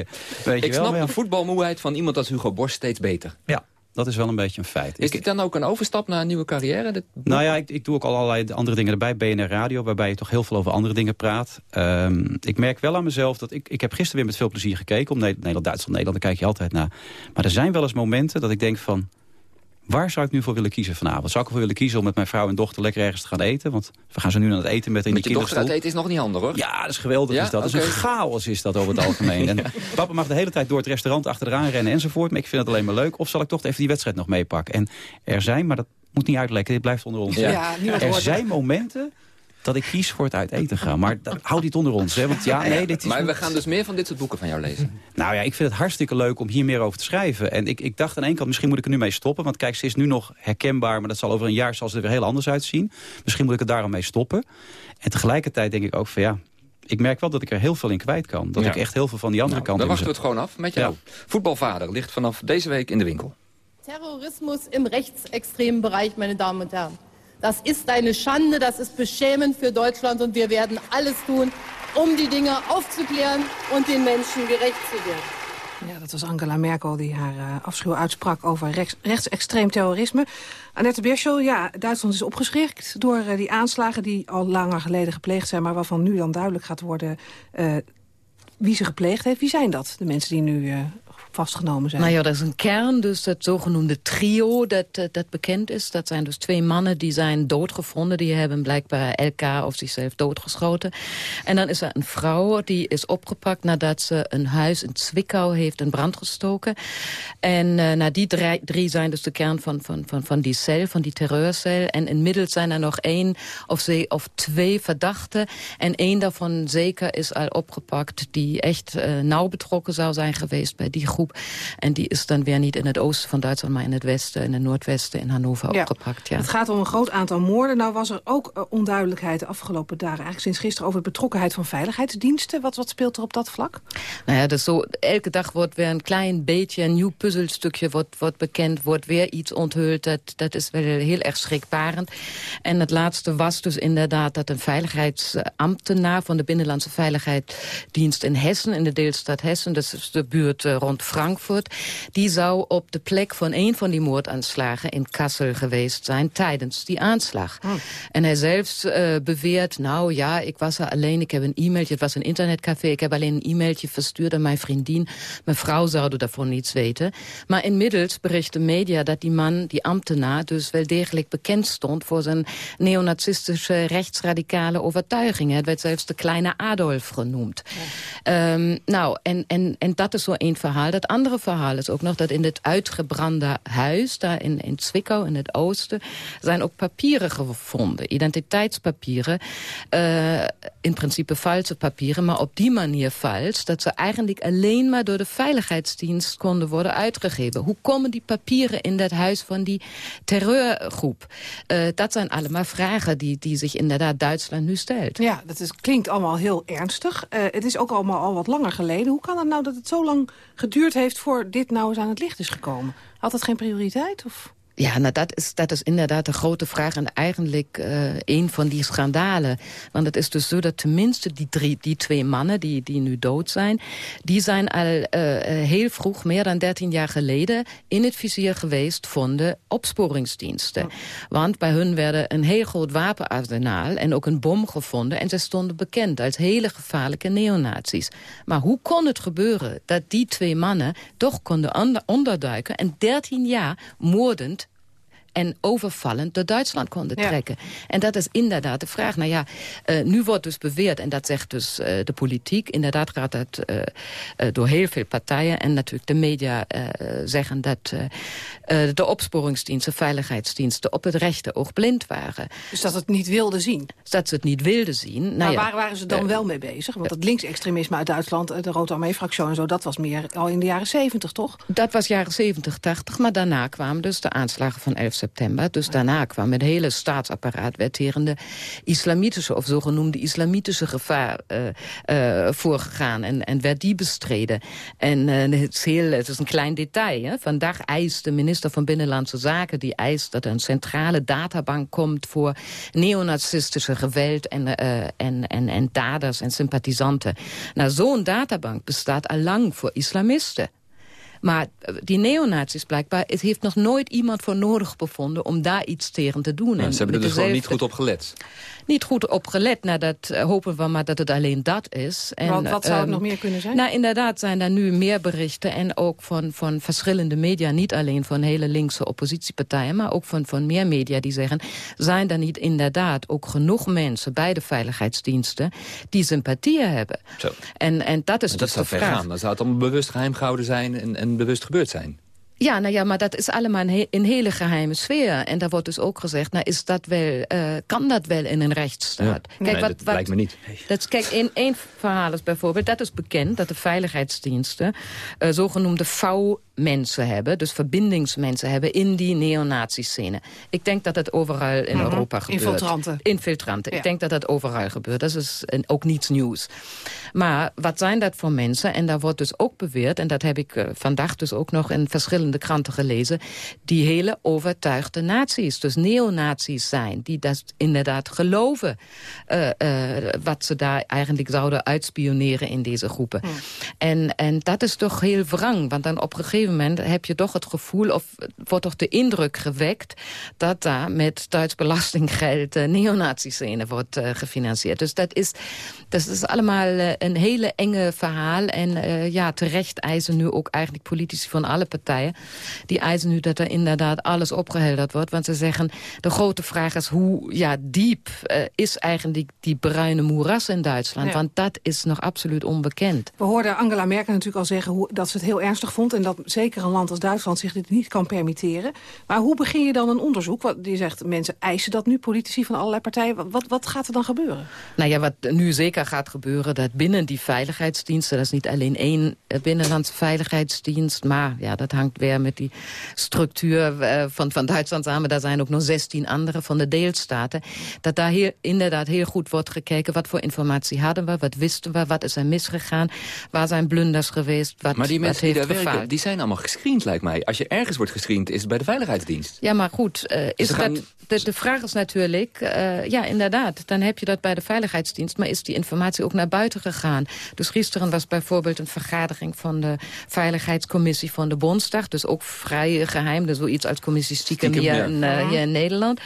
Weet je Ik wel, snap ja. de voetbalmoeheid van iemand als Hugo Borst steeds beter. Ja, dat is wel een beetje een feit. Is dit dan ook een overstap naar een nieuwe carrière? Dit? Nou ja, ik, ik doe ook al allerlei andere dingen erbij. BNR Radio, waarbij je toch heel veel over andere dingen praat. Ehm, ik merk wel aan mezelf dat ik... Ik heb gisteren weer met veel plezier gekeken. Om Nederland, Duitsland, Nederland, daar kijk je altijd naar. Maar er zijn wel eens momenten dat ik denk van... Waar zou ik nu voor willen kiezen vanavond? Zou ik ervoor willen kiezen om met mijn vrouw en dochter lekker ergens te gaan eten? Want we gaan zo nu naar het eten met in Met de je dochter uit eten is nog niet handig hoor. Ja, dat is geweldig Ja? is dat. Dat is een chaos is dat over het algemeen. En papa mag de hele tijd door het restaurant achteraan rennen enzovoort. Maar ik vind het alleen maar leuk. Of zal ik toch even die wedstrijd nog meepakken? En er zijn, maar dat moet niet uitlekken. Dit blijft onder ons. Ja. Er zijn momenten dat ik kies voor het uit eten gaan. Maar dat, hou dit onder ons. Hè? Want ja, nee, dit is Maar we gaan dus meer van dit soort boeken van jou lezen. nou ja, ik vind het hartstikke leuk om hier meer over te schrijven. En ik, ik dacht aan één kant, misschien moet ik er nu mee stoppen. Want kijk, ze is nu nog herkenbaar, maar dat zal over een jaar zal ze er weer heel anders uitzien. Misschien moet ik er daarom mee stoppen. En tegelijkertijd denk ik ook van ja, ik merk wel dat ik er heel veel in kwijt kan. Dat Ja. ik echt heel veel van die andere Nou, kant dan in wachten we het gewoon af met jou. Voetbalvader ligt vanaf deze week in de winkel. Terrorismus im rechtsextremen Bereich, meine Damen und Herren. Das ist eine Schande, das ist beschämend für Deutschland und wir werden alles tun, um die Dinge aufzuklären und den Menschen gerecht zu werden. Ja, dat was Angela Merkel die haar uh, afschuw uitsprak over rechts, rechtsextreem terrorisme. Annette Birschel, ja, Duitsland is opgeschrikt door uh, die aanslagen die al langer geleden gepleegd zijn... maar waarvan nu dan duidelijk gaat worden uh, wie ze gepleegd heeft. Wie zijn dat, de mensen die nu vastgenomen zijn? Nou ja, dat is een kern, dus dat zogenoemde trio dat, dat, dat bekend is. Dat zijn dus twee mannen die zijn doodgevonden. Die hebben blijkbaar elkaar of zichzelf doodgeschoten. En dan is er een vrouw die is opgepakt nadat ze een huis in Zwickau heeft in brand gestoken. En uh, die drie, zijn dus de kern van, van, van, van die cel, van die terreurcel. En inmiddels zijn er nog één of, ze, of twee verdachten. En één daarvan zeker is al opgepakt die echt uh, nauw betrokken zou zijn geweest bij die groep. En die is dan weer niet in het oosten van Duitsland, maar in het westen, in het noordwesten, in Hannover ja. opgepakt. Ja. Het gaat om een groot aantal moorden. Nou was er ook uh, onduidelijkheid de afgelopen dagen, eigenlijk sinds gisteren, over de betrokkenheid van veiligheidsdiensten. Wat, wat speelt er op dat vlak? Nou ja, dus zo, elke dag wordt weer een klein beetje, een nieuw puzzelstukje wordt, wordt bekend, wordt weer iets onthuld. Dat, dat is wel heel erg schrikbarend. En het laatste was dus inderdaad dat een veiligheidsambtenaar van de Binnenlandse Veiligheidsdienst in Hessen, in de deelstaat Hessen, dat is de buurt uh, rond Frankfurt, die zou op de plek van een van die moordaanslagen in Kassel geweest zijn tijdens die aanslag. Oh. En hij zelfs uh, beweert, nou ja, ik was er alleen, ik heb een e-mailtje, het was een internetcafé, ik heb alleen een e-mailtje verstuurd aan mijn vriendin. Mijn vrouw zou daarvan niets weten. Maar inmiddels berichten media dat die man, die ambtenaar, dus wel degelijk bekend stond voor zijn neonazistische rechtsradicale overtuigingen. Het werd zelfs de kleine Adolf genoemd. Um, nou, en, en, en dat is zo een verhaal. verhaal. Andere verhaal is ook nog dat in dit uitgebrande huis... daar in, in Zwickau, in het oosten... zijn ook papieren gevonden, identiteitspapieren. Uh, in principe valse papieren, maar op die manier vals... dat ze eigenlijk alleen maar door de veiligheidsdienst konden worden uitgegeven. Hoe komen die papieren in dat huis van die terreurgroep? Uh, dat zijn allemaal vragen die, die zich inderdaad Duitsland nu stelt. Ja, dat is, klinkt allemaal heel ernstig. Uh, het is ook allemaal al wat langer geleden. Hoe kan het nou dat het zo lang geduurd heeft... voor dit nou eens aan het licht is gekomen? Had het geen prioriteit? Of? Ja, nou dat is, dat is inderdaad de grote vraag en eigenlijk uh, een van die schandalen. Want het is dus zo dat tenminste die, drie, die twee mannen die, die nu dood zijn... die zijn al uh, heel vroeg, meer dan 13 jaar geleden... in het vizier geweest van de opsporingsdiensten. Want bij hun werden een heel groot wapenarsenaal en ook een bom gevonden... en ze stonden bekend als hele gevaarlijke neonazies. Maar hoe kon het gebeuren dat die twee mannen toch konden onder, onderduiken... en 13 jaar moordend en overvallend door Duitsland konden trekken. Ja. En dat is inderdaad de vraag. Nou ja, uh, nu wordt dus beweerd, en dat zegt dus uh, de politiek... inderdaad gaat dat uh, door heel veel partijen... en natuurlijk de media zeggen dat de opsporingsdiensten... veiligheidsdiensten op het rechte oog blind waren. Dus dat het niet wilden zien? Dat ze het niet wilden zien. Nou maar ja, waar waren ze dan wel mee bezig? Want dat linksextremisme uit Duitsland, de Rote Armee-fractie en zo... dat was meer al in de jaren 70, toch? Dat was jaren 70, 80, maar daarna kwamen dus de aanslagen van 11 september. Dus daarna kwam het hele staatsapparaat... werd islamitische of zogenoemde islamitische gevaar uh, uh, voorgegaan. En, en werd die bestreden. En uh, het, is heel, het is een klein detail. Hè? Vandaag eist de minister van Binnenlandse Zaken... die eist dat er een centrale databank komt... voor neonazistische geweld en, en, en, en daders en sympathisanten. Nou, zo'n databank bestaat al lang voor islamisten. Maar die neonazies blijkbaar, het heeft nog nooit iemand voor nodig bevonden om daar iets tegen te doen. Nou, ze hebben er dus gewoon niet goed op gelet. Niet goed op gelet. Nou, dat uh, hopen we maar dat het alleen dat is. En, wat, wat zou het um, nog meer kunnen zijn? Nou, inderdaad zijn er nu meer berichten. En ook van, van verschillende media. Niet alleen van hele linkse oppositiepartijen. Maar ook van, van meer media die zeggen... zijn er niet inderdaad ook genoeg mensen bij de veiligheidsdiensten... die sympathieën hebben. Zo. En, en dat is en dus dat de vraag. Gaan. Dan zou het allemaal bewust geheim gehouden zijn... en, en bewust gebeurd zijn. Ja, nou ja, maar dat is allemaal een, he een, hele geheime sfeer. En daar wordt dus ook gezegd, nou is dat wel, uh, kan dat wel in een rechtsstaat? Ja. Kijk, nee, wat, dat wat, lijkt me niet. Dat, kijk, in één verhaal is bijvoorbeeld, dat is bekend... dat de veiligheidsdiensten uh, zogenoemde V-mensen hebben... dus verbindingsmensen hebben in die neonazi-scene. Ik denk dat dat overal in mm -hmm. Europa gebeurt. Infiltranten. Infiltranten. Ja. Ik denk dat dat overal gebeurt. Dat is ook niets nieuws. Maar wat zijn dat voor mensen? En daar wordt dus ook beweerd... en dat heb ik uh, vandaag dus ook nog in verschillende de kranten gelezen... die hele overtuigde nazi's, dus neonazi's zijn... die dat inderdaad geloven uh, uh, wat ze daar eigenlijk zouden uitspioneren in deze groepen. En, en dat is toch heel wrang, want dan op een gegeven moment heb je toch het gevoel... of wordt toch de indruk gewekt dat daar met Duits belastinggeld... Uh, neonazi-scene wordt uh, gefinancierd. Dus dat is, dat is allemaal uh, een hele enge verhaal. En uh, ja, terecht eisen nu ook eigenlijk politici van alle partijen die eisen nu dat er inderdaad alles opgehelderd wordt. Want ze zeggen, de grote vraag is hoe ja, diep uh, is eigenlijk die bruine moeras in Duitsland. Ja. Want dat is nog absoluut onbekend. We hoorden Angela Merkel natuurlijk al zeggen hoe, dat ze het heel ernstig vond... en dat zeker een land als Duitsland zich dit niet kan permitteren. Maar hoe begin je dan een onderzoek? Wat, die zegt, mensen eisen dat nu, politici van allerlei partijen. Wat, wat gaat er dan gebeuren? Nou ja, wat nu zeker gaat gebeuren, dat binnen die veiligheidsdiensten... dat is niet alleen één binnenlandse veiligheidsdienst... maar ja, dat hangt weer met die structuur uh, van, van Duitsland samen. Daar zijn ook nog 16 andere van de deelstaten. Dat daar heel, inderdaad heel goed wordt gekeken... wat voor informatie hadden we, wat wisten we, wat is er misgegaan... waar zijn blunders geweest, wat Maar die mensen die daar gevaald. werken, die zijn allemaal gescreend, lijkt mij. Als je ergens wordt gescreend, is het bij de Veiligheidsdienst. Ja, maar goed, uh, is gaan... dat... De, de, vraag is natuurlijk, uh, ja inderdaad, dan heb je dat bij de Veiligheidsdienst... maar is die informatie ook naar buiten gegaan? Dus gisteren was bijvoorbeeld een vergadering van de Veiligheidscommissie van de Bondsdag... dus ook vrij geheim, dus zoiets als commissie stiekem, stiekem hier, ja. in, uh, hier in Nederland.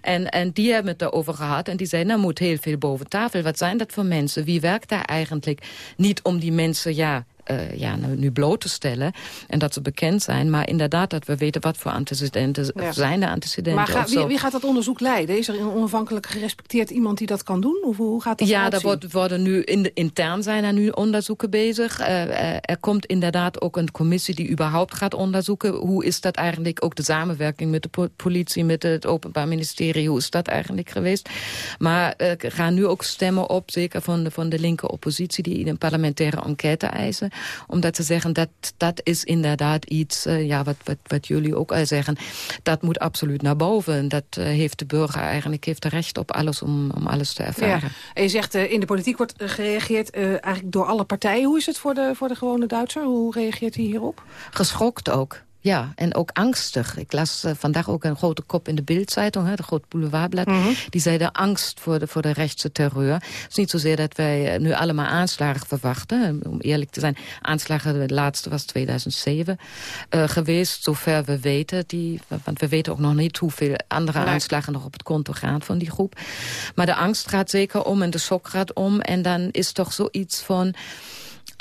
En, en die hebben het daarover gehad en die zeiden, nou moet heel veel boven tafel. Wat zijn dat voor mensen? Wie werkt daar eigenlijk? Niet om die mensen, ja uh, ja, nu, nu, bloot te stellen. En dat ze bekend zijn. Maar inderdaad dat we weten wat voor antecedenten ja. zijn de antecedenten. Maar ga, wie, wie, gaat dat onderzoek leiden? Is er een onafhankelijk gerespecteerd iemand die dat kan doen? Of hoe gaat dat Ja, er wordt, worden nu in de, intern zijn er nu onderzoeken bezig. Uh, er komt inderdaad ook een commissie die überhaupt gaat onderzoeken. Hoe is dat eigenlijk, ook de samenwerking met de politie, met het Openbaar Ministerie, hoe is dat eigenlijk geweest? Maar uh, gaan nu ook stemmen op, zeker van de, van de linker oppositie, die een parlementaire enquête eisen. Omdat ze zeggen dat dat is inderdaad iets, uh, ja, wat, wat, wat jullie ook al zeggen, dat moet absoluut naar boven. Dat uh, heeft de burger eigenlijk heeft er recht op alles om, om alles te ervaren. Ja. En je zegt, uh, in de politiek wordt gereageerd eigenlijk door alle partijen. Hoe is het voor de, voor de gewone Duitser? Hoe reageert hij hierop? Geschokt ook. Ja, en ook angstig. Ik las uh, vandaag ook een grote kop in de Bildzeitung, de grote boulevardblad. Mm -hmm. Die zei de angst voor de, voor de rechtse terreur. Het is niet zozeer dat wij uh, nu allemaal aanslagen verwachten. Om eerlijk te zijn, aanslagen, de laatste was 2007 uh, geweest. Zover we weten. Die, want we weten ook nog niet hoeveel andere aanslagen nog op het konto gaan van die groep. Maar de angst gaat zeker om en de shock gaat om. En dan is toch zoiets van...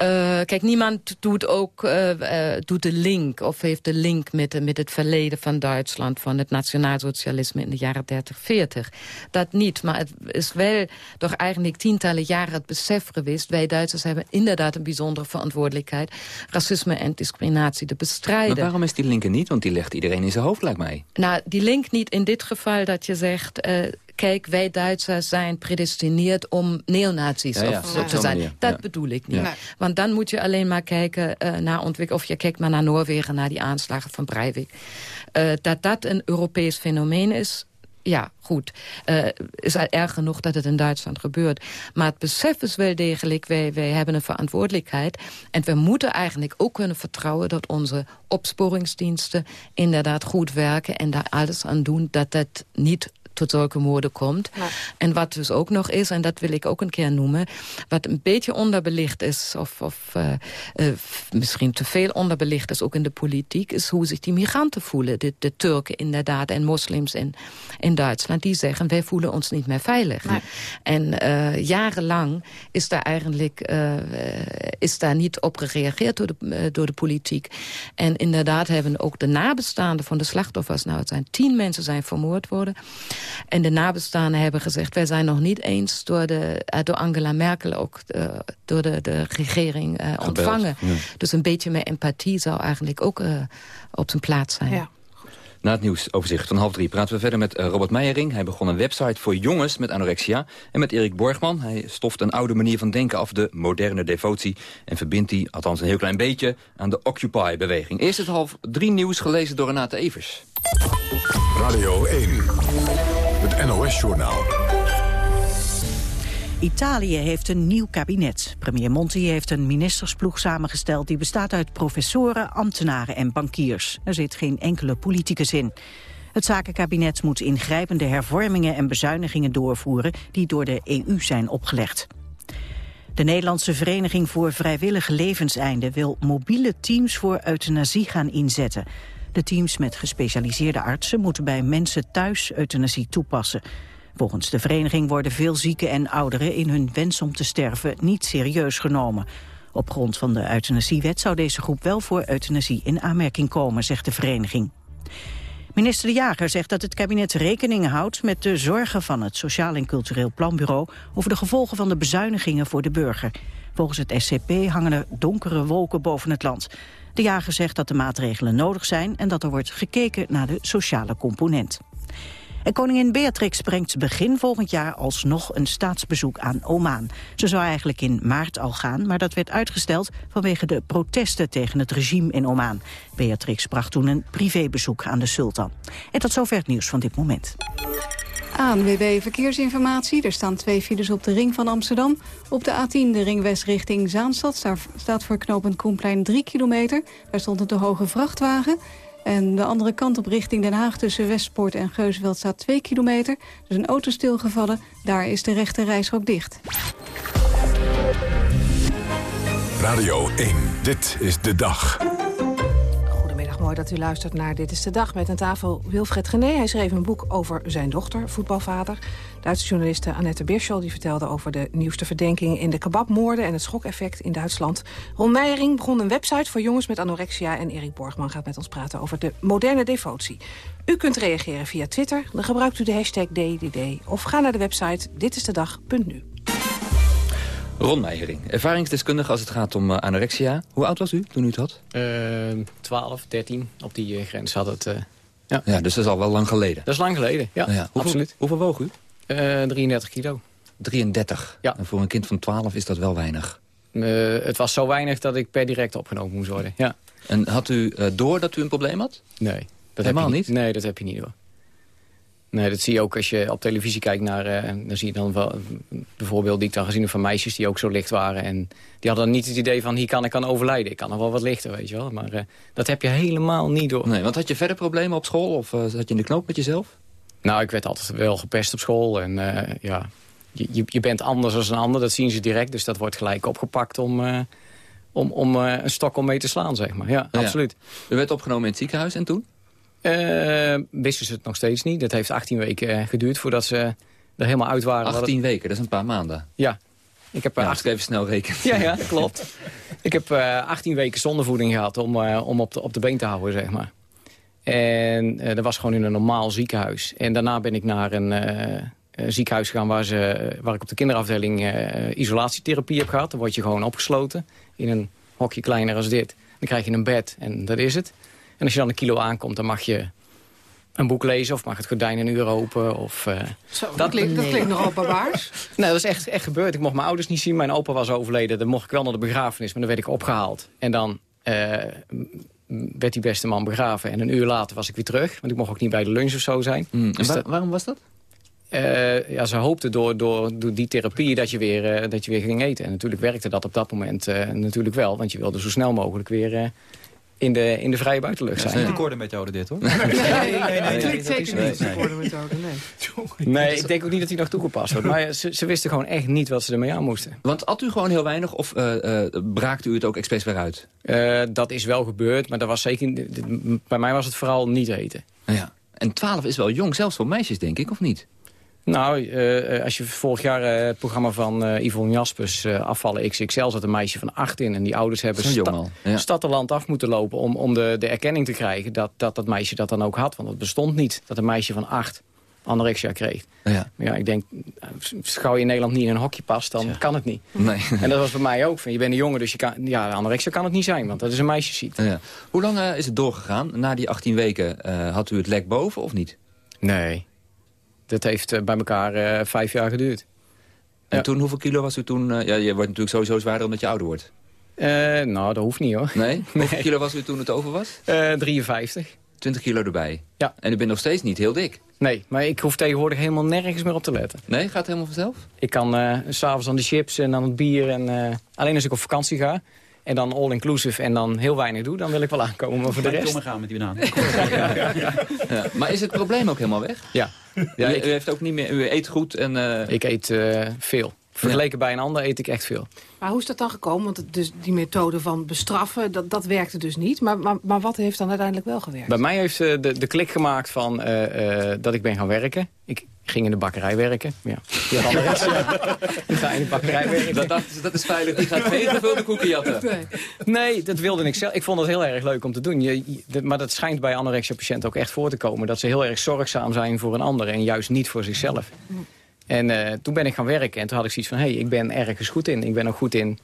Uh, kijk, niemand doet ook uh, uh, doet de link of heeft de link met, met het verleden van Duitsland, van het nationaalsocialisme in de jaren 30, 40. Dat niet, maar het is wel door eigenlijk tientallen jaren het besef geweest. Wij Duitsers hebben inderdaad een bijzondere verantwoordelijkheid racisme en discriminatie te bestrijden. Maar waarom is die link er niet? Want die legt iedereen in zijn hoofd, lijkt mij. Nou, die link niet in dit geval dat je zegt kijk, wij Duitsers zijn predestineerd om neonazies ja, ja. Of, te zijn. Dat bedoel ik niet. Want dan moet je alleen maar kijken uh, naar ontwikkeling... of je kijkt maar naar Noorwegen, naar die aanslagen van Breivik. Uh, dat dat een Europees fenomeen is, ja, goed. Uh, is erg genoeg dat het in Duitsland gebeurt. Maar het besef is wel degelijk, wij, wij hebben een verantwoordelijkheid. En we moeten eigenlijk ook kunnen vertrouwen... dat onze opsporingsdiensten inderdaad goed werken... en daar alles aan doen dat dat niet tot zulke moorden komt. Ja. En wat dus ook nog is, en dat wil ik ook een keer noemen... wat een beetje onderbelicht is, of, of uh, uh, misschien te veel onderbelicht is... ook in de politiek, is hoe zich die migranten voelen. De, de Turken inderdaad en moslims in, in Duitsland... die zeggen, wij voelen ons niet meer veilig. Nee. En uh, jarenlang is daar eigenlijk is daar niet op gereageerd door de, door de politiek. En inderdaad hebben ook de nabestaanden van de slachtoffers... nou, het zijn tien mensen zijn vermoord worden... En de nabestaanden hebben gezegd... wij zijn nog niet eens door, de, uh, door Angela Merkel ook uh, door de, de regering uh, ontvangen. Ja. Dus een beetje meer empathie zou eigenlijk ook op zijn plaats zijn. Ja. Na het nieuwsoverzicht van half drie praten we verder met Robert Meijering. Hij begon een website voor jongens met anorexia. En met Erik Borgman. Hij stoft een oude manier van denken af de moderne devotie. En verbindt die, althans een heel klein beetje, aan de Occupy-beweging. Eerst het half drie nieuws gelezen door Renate Evers. Radio 1. NOS-journaal. Italië heeft een nieuw kabinet. Premier Monti heeft een ministersploeg samengesteld... die bestaat uit professoren, ambtenaren en bankiers. Er zit geen enkele politicus in. Het zakenkabinet moet ingrijpende hervormingen en bezuinigingen doorvoeren... die door de EU zijn opgelegd. De Nederlandse Vereniging voor Vrijwillige Levenseinde... wil mobiele teams voor euthanasie gaan inzetten... De teams met gespecialiseerde artsen moeten bij mensen thuis euthanasie toepassen. Volgens de vereniging worden veel zieken en ouderen in hun wens om te sterven niet serieus genomen. Op grond van de euthanasiewet zou deze groep wel voor euthanasie in aanmerking komen, zegt de vereniging. Minister De Jager zegt dat het kabinet rekening houdt met de zorgen van het Sociaal en Cultureel Planbureau over de gevolgen van de bezuinigingen voor de burger. Volgens het SCP hangen er donkere wolken boven het land. De jager zegt dat de maatregelen nodig zijn en dat er wordt gekeken naar de sociale component. En koningin Beatrix brengt begin volgend jaar alsnog een staatsbezoek aan Oman. Ze zou eigenlijk in maart al gaan, maar dat werd uitgesteld vanwege de protesten tegen het regime in Oman. Beatrix bracht toen een privébezoek aan de sultan. En tot zover het nieuws van dit moment. ANWB Verkeersinformatie. Er staan twee files op de ring van Amsterdam. Op de A10 de ringwest richting Zaanstad. Daar staat voor knooppunt Koenplein 3 kilometer. Daar stond een te hoge vrachtwagen. En de andere kant op richting Den Haag tussen Westpoort en Geusveld staat 2 kilometer. Er is een auto stilgevallen. Daar is de rechte reisrook dicht. Radio 1, dit is de dag. Dat u luistert naar Dit is de Dag... met aan tafel Wilfred Gené. Hij schreef een boek over zijn dochter, voetbalvader. Duitse journaliste Annette Birschel die vertelde over de nieuwste verdenkingen... in de kebabmoorden en het schokeffect in Duitsland. Ron Meijering begon een website voor jongens met anorexia... en Erik Borgman gaat met ons praten over de moderne devotie. U kunt reageren via Twitter, dan gebruikt u de hashtag DDD... of ga naar de website ditistedag.nu. Ron Meijering, ervaringsdeskundige als het gaat om uh, anorexia. Hoe oud was u toen u het had? Uh, 12, 13, op die uh, grens had het. Uh, ja. ja, dus dat is al wel lang geleden. Dat is lang geleden, ja, ja. Hoeveel, absoluut. Hoeveel woog u? 33 kilo. 33? Ja. En voor een kind van 12 is dat wel weinig? het was zo weinig dat ik per direct opgenomen moest worden, ja. En had u door dat u een probleem had? Nee. Dat Helemaal heb je niet? Nee, dat heb je niet door. Nee, dat zie je ook als je op televisie kijkt naar... Uh, dan zie je dan wel bijvoorbeeld die ik dan gezien heb van meisjes die ook zo licht waren. En die hadden niet het idee van hier kan ik aan overlijden. Ik kan nog wel wat lichter, weet je wel. Maar uh, dat heb je helemaal niet door. Nee, want had je verder problemen op school of uh, zat je in de knoop met jezelf? Nou, ik werd altijd wel gepest op school. En ja, je, je bent anders dan een ander, dat zien ze direct. Dus dat wordt gelijk opgepakt om, om, om een stok om mee te slaan, zeg maar. Ja, ja. absoluut. U werd opgenomen in het ziekenhuis en toen? Uh, wisten ze het nog steeds niet. Dat heeft 18 weken uh, geduurd voordat ze er helemaal uit waren. 18 het... weken, dat is een paar maanden. Ja. Ik heb, ja, acht... even snel rekenen. Ja, ja, klopt. ik heb uh, 18 weken zonder voeding gehad om, om op, de, op de been te houden, zeg maar. En dat was gewoon in een normaal ziekenhuis. En daarna ben ik naar een, een ziekenhuis gegaan waar, ze, waar ik op de kinderafdeling isolatietherapie heb gehad. Dan word je gewoon opgesloten in een hokje kleiner als dit. Dan krijg je een bed en dat is het. En als je dan een kilo aankomt, dan mag je een boek lezen... of mag het gordijn een uur open. Of, uh, Zo, dat, klinkt, dat klinkt nogal barbaars. nee, dat is echt, echt gebeurd. Ik mocht mijn ouders niet zien. Mijn opa was overleden. Dan mocht ik wel naar de begrafenis, maar dan werd ik opgehaald. En dan uh, werd die beste man begraven. En een uur later was ik weer terug. Want ik mocht ook niet bij de lunch of zo zijn. Mm, dus waar, waarom was dat? Uh, ja, ze hoopten door, door, door die therapie dat je, weer, uh, dat je weer ging eten. En natuurlijk werkte dat op dat moment uh, natuurlijk wel. Want je wilde zo snel mogelijk weer in de, in de vrije buitenlucht zijn. Dat is niet de koordenmethode dit, hoor. Nee, nee, nee. nee, nee, nee zeker niet de koordenmethode, nee. Nee, ik denk ook niet dat die nog toegepast wordt. Maar ze, ze wisten gewoon echt niet wat ze ermee aan moesten. Want at u gewoon heel weinig of uh, uh, braakte u het ook expres weer uit? Uh, dat is wel gebeurd, maar dat was zeker, bij mij was het vooral niet eten. Ja. En 12 is wel jong, zelfs voor meisjes, denk ik, of niet? Nou, uh, als je vorig jaar uh, het programma van uh, Yvonne Jaspers afvallen XXL zat een meisje van acht in. En die ouders hebben sta ja. stad en land af moeten lopen om, om de, de erkenning te krijgen dat, dat dat meisje dat dan ook had. Want het bestond niet dat een meisje van acht anorexia kreeg. Ja. ja, ik denk, schouw je in Nederland niet in een hokje past, dan ja. kan het niet. Nee. En dat was bij mij ook. Van, je bent een jongen, dus je kan, ja, anorexia kan het niet zijn, want dat is een meisjesziekte. Ja. Hoe lang is het doorgegaan? Na die 18 weken had u het lek boven of niet? Nee. Dat heeft uh, bij elkaar uh, vijf jaar geduurd. En ja. toen, hoeveel kilo was u toen? Uh, ja, je wordt natuurlijk sowieso zwaarder omdat je ouder wordt. nou, dat hoeft niet hoor. Nee? nee? Hoeveel kilo was u toen het over was? 53. 20 kilo erbij? Ja. En u bent nog steeds niet heel dik? Nee, maar ik hoef tegenwoordig helemaal nergens meer op te letten. Nee, gaat het helemaal vanzelf? Ik kan s s'avonds aan de chips en aan het bier. En, alleen als ik op vakantie ga, en dan all-inclusive en dan heel weinig doe, dan wil ik wel aankomen. Maar voor de rest... gaan met die banaan. ja, ja, ja. Maar is het probleem ook helemaal weg? Ja. ja u, ik... u, heeft ook niet meer, u eet goed en... Uh... Ik eet uh, veel. Vergeleken bij een ander eet ik echt veel. Maar hoe is dat dan gekomen? Want het, dus die methode van bestraffen, dat, dat werkte dus niet. Maar, maar, maar wat heeft dan uiteindelijk wel gewerkt? Bij mij heeft uh, de, de klik gemaakt van uh, uh, dat ik ben gaan werken. Ik ging in de bakkerij werken. Ja, die had rest, ja. Ik ga in de bakkerij werken. Dat, dat, dat is veilig. Die gaat geen gevulde koeken jatten. Nee. nee, dat wilde ik zelf. Ik vond het heel erg leuk om te doen. Je, je, maar dat schijnt bij anorexia-patiënten ook echt voor te komen. Dat ze heel erg zorgzaam zijn voor een ander en juist niet voor zichzelf. En uh, toen ben ik gaan werken en toen had ik zoiets van... hé, hey, ik ben ergens goed in. Ik ben ook goed in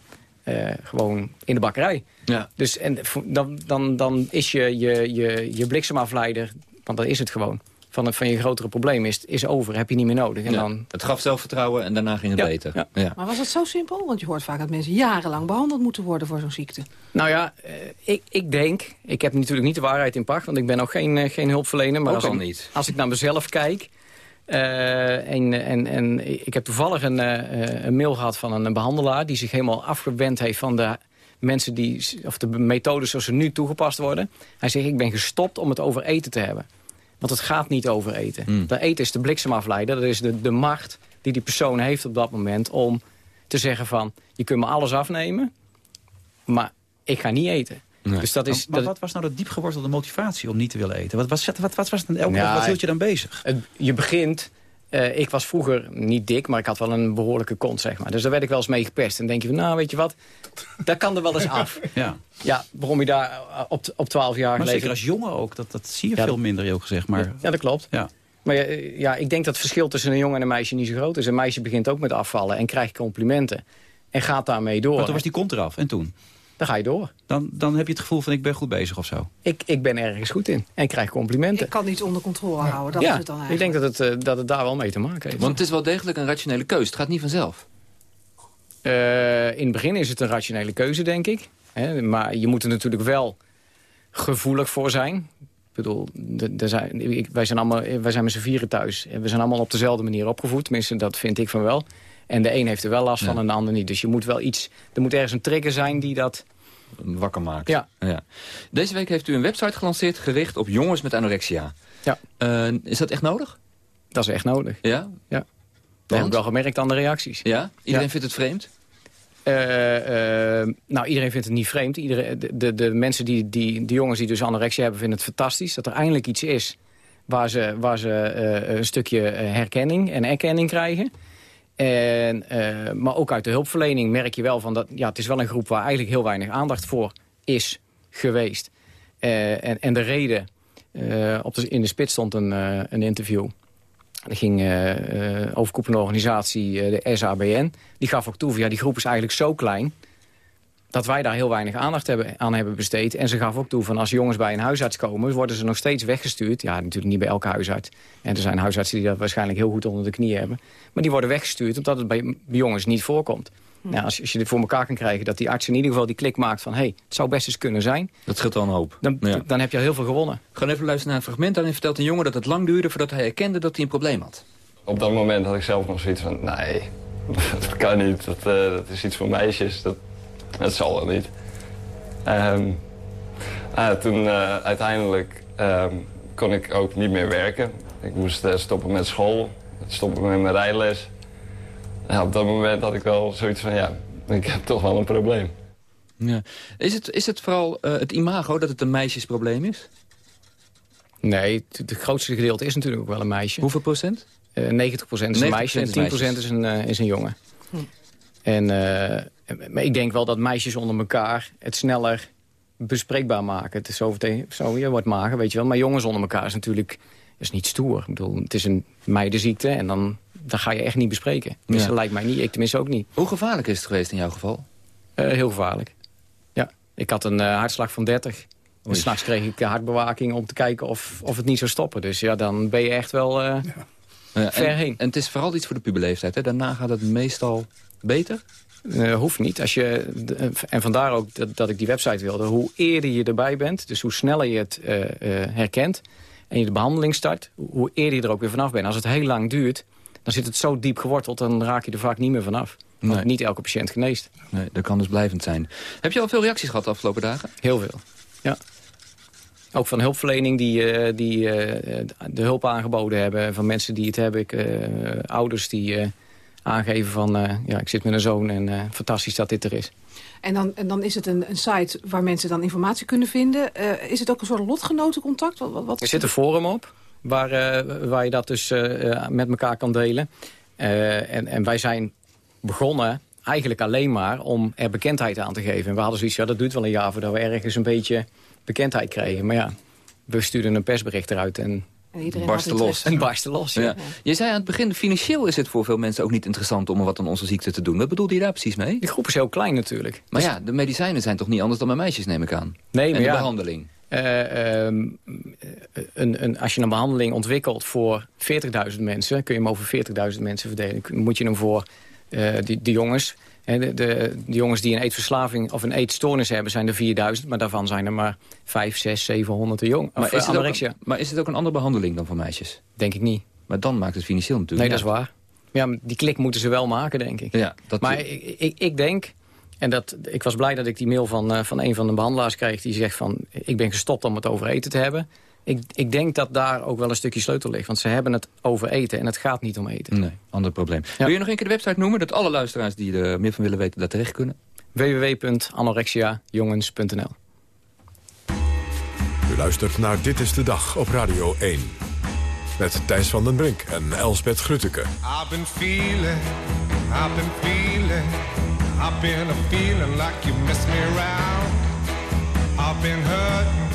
uh, gewoon in de bakkerij. Ja. Dus en dan, dan, dan is je, je, je, je bliksemafleider, want dat is het gewoon... van, het, van je grotere probleem is, is over, heb je niet meer nodig. En ja. dan... Het gaf zelfvertrouwen en daarna ging het ja. beter. Ja. Ja. Maar was het zo simpel? Want je hoort vaak dat mensen jarenlang behandeld moeten worden voor zo'n ziekte. Nou ja, uh, ik, ik denk... Ik heb natuurlijk niet de waarheid in pacht, want ik ben ook geen, uh, geen hulpverlener. Maar ook als al ik, niet. Als ik naar mezelf kijk... Uh, en, en, en ik heb toevallig een, uh, een, mail gehad van een behandelaar... die zich helemaal afgewend heeft van de mensen die... of de methodes zoals ze nu toegepast worden. Hij zegt, ik ben gestopt om het over eten te hebben. Want het gaat niet over eten. Mm. Dat eten is de bliksemafleider. Dat is de, de macht die die persoon heeft op dat moment... om te zeggen van, je kunt me alles afnemen... maar ik ga niet eten. Dus dat is, maar dat, wat was nou de diepgewortelde motivatie om niet te willen eten? Wat, was, wat, wat, was het, elke Ja, dag, wat hield je dan bezig? het- je begint... eh, ik was vroeger niet dik, maar ik had wel een behoorlijke kont, zeg maar. Dus daar werd ik wel eens mee gepest. En denk je van, nou, weet je wat, dat kan er wel eens af. Ja. Ja, waarom je daar eh, op, op 12 jaar Maar geleden... zeker als jongen ook, dat, dat zie je Ja, veel minder heel gezegd. Maar, Ja, dat klopt. Ja. Maar ja, eh, ja, ik denk dat het verschil tussen een jongen en een meisje niet zo groot is. Een meisje begint ook met afvallen en krijgt complimenten. En gaat daarmee door. Maar toen was die kont eraf. En toen? Dan ga je door. Dan, dan heb je het gevoel van ik ben goed bezig of zo. Ik, ik ben ergens goed in en krijg complimenten. Ik kan niet onder controle houden, dat ja, is het dan ik eigenlijk. denk dat het, eh, dat het daar wel mee te maken heeft. Want het is wel degelijk een rationele keuze. Het gaat niet vanzelf. Eh, in het begin is het een rationele keuze, denk ik. Hè, maar je moet er natuurlijk wel gevoelig voor zijn. Ik bedoel, de- er zijn, ik- wij zijn, allemaal, wij zijn met z'n vieren thuis. En we zijn allemaal op dezelfde manier opgevoed. Tenminste, dat vind ik van wel. En de een heeft er wel last van en de ander niet. Dus je moet wel iets... Er moet ergens een trigger zijn die dat... Wakker maakt. Ja. Ja. Deze week heeft u een website gelanceerd gericht op jongens met anorexia. Ja. Eh, is dat echt nodig? Dat is echt nodig. Ja? Ja. Dat heb ik wel gemerkt aan de reacties. Ja? Iedereen Ja. vindt het vreemd? Eh, eh, nou, iedereen vindt het niet vreemd. Iedereen, de, de, de mensen die, die, de jongens die dus anorexia hebben, vinden het fantastisch. Dat er eindelijk iets is waar ze, waar ze een stukje herkenning en erkenning krijgen. En, eh, maar ook uit de hulpverlening merk je wel van dat ja, het is wel een groep waar eigenlijk heel weinig aandacht voor is geweest. Eh, en, en de reden, eh, op de, in de spits stond een, een interview. Dat ging overkoepelende organisatie, de SABN. Die gaf ook toe van ja, die groep is eigenlijk zo klein... dat wij daar heel weinig aandacht hebben, aan hebben besteed. En ze gaf ook toe van als jongens bij een huisarts komen... worden ze nog steeds weggestuurd. Ja, natuurlijk niet bij elke huisarts. En er zijn huisartsen die dat waarschijnlijk heel goed onder de knie hebben. Maar die worden weggestuurd omdat het bij, bij jongens niet voorkomt. Nou, als, je- als je dit voor elkaar kan krijgen, dat die arts in ieder geval die klik maakt van... hé, hey, het zou best eens kunnen zijn, Dat scheelt al een hoop. dan, Ja. dan heb je al heel veel gewonnen. Gewoon even luisteren naar een fragment. Daarin vertelt een jongen dat het lang duurde voordat hij erkende dat hij een probleem had. Op dat moment had ik zelf nog zoiets van, nee, dat kan niet. Dat, eh, dat is iets voor meisjes, dat, dat zal wel niet. Ehm, ah, toen eh, uiteindelijk ehm, kon ik ook niet meer werken. Ik moest eh, stoppen met school, stoppen met mijn rijles. Ja, op dat moment had ik wel zoiets van, ja, ik heb toch wel een probleem. Ja. Is, het, is het vooral eh, het imago dat het een meisjesprobleem is? Nee, het, het grootste gedeelte is natuurlijk ook wel een meisje. Hoeveel procent? Eh 90% is een 90% meisje en is 10 meisjes. is een, is een jongen. Hm. En, eh, maar ik denk wel dat meisjes onder elkaar het sneller bespreekbaar maken. Het is zo, meteen- zo je wordt mager, weet je wel. Maar jongens onder elkaar is natuurlijk is niet stoer. Ik bedoel, het is een meidenziekte en dan, dan ga je echt niet bespreken. Dus Ja. dat lijkt mij niet, ik tenminste ook niet. Hoe gevaarlijk is het geweest in jouw geval? Eh, heel gevaarlijk. Ja, ik had een eh, hartslag van 30. Oei. En s'nachts kreeg ik hartbewaking om te kijken of, of het niet zou stoppen. Dus ja, dan ben je echt wel eh, Ja, ver en, heen. En het is vooral iets voor de puberleeftijd. Hè? Daarna gaat het meestal beter. Eh, hoeft niet. Als je, de- en vandaar ook dat, dat ik die website wilde. Hoe eerder je erbij bent, dus hoe sneller je het eh, eh, herkent... en je de behandeling start, hoe- eerder je er ook weer vanaf bent. Als het heel lang duurt, dan zit het zo diep geworteld... dan raak je er vaak niet meer vanaf. Want Nee. niet elke patiënt geneest. Nee, dat kan dus blijvend zijn. Heb je al veel reacties gehad de afgelopen dagen? Heel veel, ja. Ook van hulpverlening die, eh, die eh, de hulp aangeboden hebben. Van mensen die het hebben. Ik, eh, ouders die eh, aangeven van... eh, ja, ik zit met een zoon en eh, fantastisch dat dit er is. En dan, en dan is het een, een site waar mensen dan informatie kunnen vinden. Eh, is het ook een soort lotgenotencontact? Wat, wat, wat Er zit een forum op waar, waar je dat dus met elkaar kan delen. En, en wij zijn begonnen eigenlijk alleen maar om er bekendheid aan te geven. En we hadden zoiets, ja, dat duurt wel een jaar voordat we ergens een beetje bekendheid kregen. Maar ja, we stuurden een persbericht eruit En iedereen Barsten los. en barsten los. Ja. Ja. Je zei aan het begin, financieel is het voor veel mensen ook niet interessant om wat aan onze ziekte te doen. Wat bedoelde je daar precies mee? Die groep is heel klein natuurlijk. Maar ja, de medicijnen zijn toch niet anders dan bij meisjes, neem ik aan? Nee, en maar de ja, behandeling. eh, ehm, een, een, als je een behandeling ontwikkelt voor 40.000 mensen... kun je hem over 40.000 mensen verdelen. Moet je hem voor eh die, de jongens... de, de, de jongens die een eetverslaving of een eetstoornis hebben... zijn er 4000, maar daarvan zijn er maar 5, 6, 700 de jong. Maar Of, is, eh, het ook, anorexia. een- maar is het ook een andere behandeling dan voor meisjes? Denk ik niet. Maar dan maakt het financieel Nee, natuurlijk dat is waar. Ja, maar die klik moeten ze wel maken, denk ik. Ja, dat Maar ik, ik, ik denk, en dat, ik was blij dat ik die mail van, eh, van een van de behandelaars kreeg... die zegt van, ik ben gestopt om het over eten te hebben. Ik, ik denk dat daar ook wel een stukje sleutel ligt. Want ze hebben het over eten en het gaat niet om eten. Nee, ander probleem. Wil je nog een keer de website noemen, dat alle luisteraars die er meer van willen weten, daar terecht kunnen? www.anorexiajongens.nl U luistert naar Dit is de Dag op Radio 1. Met Thijs van den Brink en Elsbeth Grutteke. I've been feeling, I've been feeling, I've been a feeling like you miss me around. I've been hurting,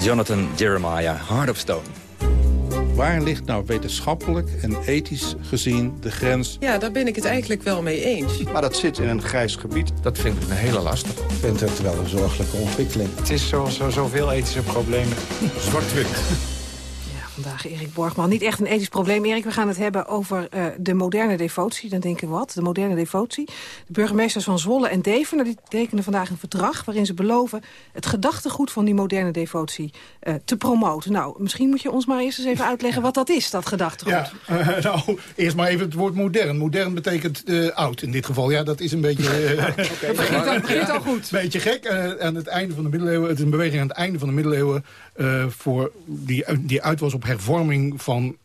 Jonathan Jeremiah, Heart of Stone. Waar ligt nou wetenschappelijk en ethisch gezien de grens? Ja, daar ben ik het eigenlijk wel mee eens. Maar dat zit in een grijs gebied. Dat vind ik een hele lastig. Ik vind het wel een zorgelijke ontwikkeling. Het is zo, zo, zoveel ethische problemen. Zwart-wit. Vandaag Erik Borgman. Niet echt een ethisch probleem, Erik. We gaan het hebben over eh, de moderne devotie. Dan denken we wat? De moderne devotie. De burgemeesters van Zwolle en Deventer die tekenen vandaag een verdrag... waarin ze beloven het gedachtegoed van die moderne devotie eh, te promoten. Nou, misschien moet je ons maar eerst eens even uitleggen wat dat is, dat gedachtegoed. Ja, eh, nou, eerst maar even het woord modern. Modern betekent oud in dit geval. Ja, dat is een beetje... Het begint al, begint al goed. Beetje gek. aan het einde van de middeleeuwen, het is een beweging aan het einde van de middeleeuwen... voor, die, die uit was op hervorming van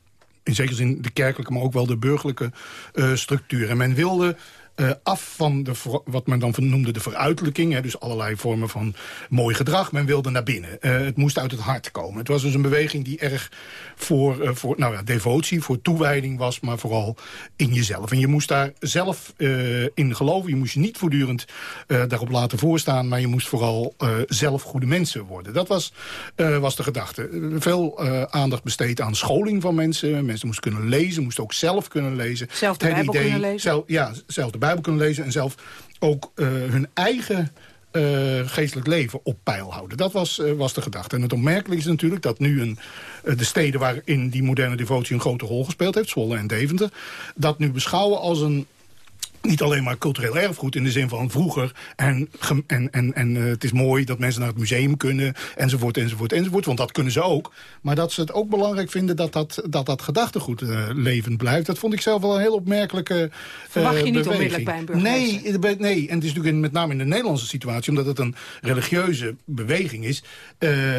in zekere zin de kerkelijke, maar ook wel de burgerlijke eh, structuur. En men wilde eh, af van de, wat men dan noemde de veruiterlijking. Hè, dus allerlei vormen van mooi gedrag. Men wilde naar binnen. Eh, het moest uit het hart komen. Het was dus een beweging die erg voor, eh, voor nou ja, devotie, voor toewijding was. Maar vooral in jezelf. En je moest daar zelf in geloven. Je moest je niet voortdurend daarop laten voorstaan. Maar je moest vooral zelf goede mensen worden. Dat was, was de gedachte. Veel aandacht besteed aan scholing van mensen. Mensen moesten kunnen lezen. Moesten ook zelf kunnen lezen. Zelf de Bijbel kunnen lezen. zelf- ja, zelf de Bijbel kunnen lezen en zelf ook eh, hun eigen eh, geestelijk leven op peil houden. Dat was, eh, was de gedachte. En het opmerkelijke is natuurlijk dat nu een, de steden waarin die moderne devotie een grote rol gespeeld heeft, Zwolle en Deventer, dat nu beschouwen als een niet alleen maar cultureel erfgoed in de zin van vroeger... en, en, en, en uh, het is mooi dat mensen naar het museum kunnen, enzovoort, enzovoort, enzovoort. Want dat kunnen ze ook. Maar dat ze het ook belangrijk vinden dat dat, dat, dat gedachtegoed uh, levend blijft... dat vond ik zelf wel een heel opmerkelijke uh, Verwacht je niet beweging. onmiddellijk bij een burgemeester? Nee, nee, en het is natuurlijk in, met name in de Nederlandse situatie... omdat het een religieuze beweging is...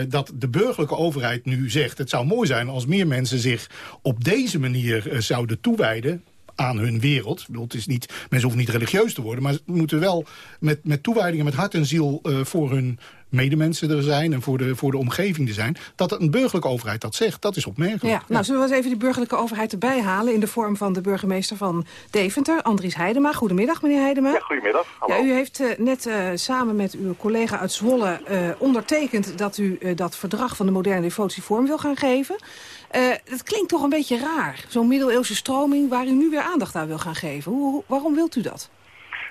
dat de burgerlijke overheid nu zegt... het zou mooi zijn als meer mensen zich op deze manier zouden toewijden aan hun wereld. Ik bedoel, het is niet, mensen hoeven niet religieus te worden... maar ze moeten wel met, met toewijding met hart en ziel uh, voor hun medemensen er zijn... en voor de, voor de omgeving er zijn. Dat een burgerlijke overheid dat zegt, dat is opmerkelijk. Ja, nou, zullen we eens even die burgerlijke overheid erbij halen... in de vorm van de burgemeester van Deventer, Andries Heidema. Goedemiddag, meneer Heidema. Ja, goedemiddag. Hallo. Ja, u heeft uh, net uh, samen met uw collega uit Zwolle uh, ondertekend... dat u dat verdrag van de moderne devotie vorm wil gaan geven. Dat klinkt toch een beetje raar, zo'n middeleeuwse stroming... waar u nu weer aandacht aan wil gaan geven. Hoe, waarom wilt u dat?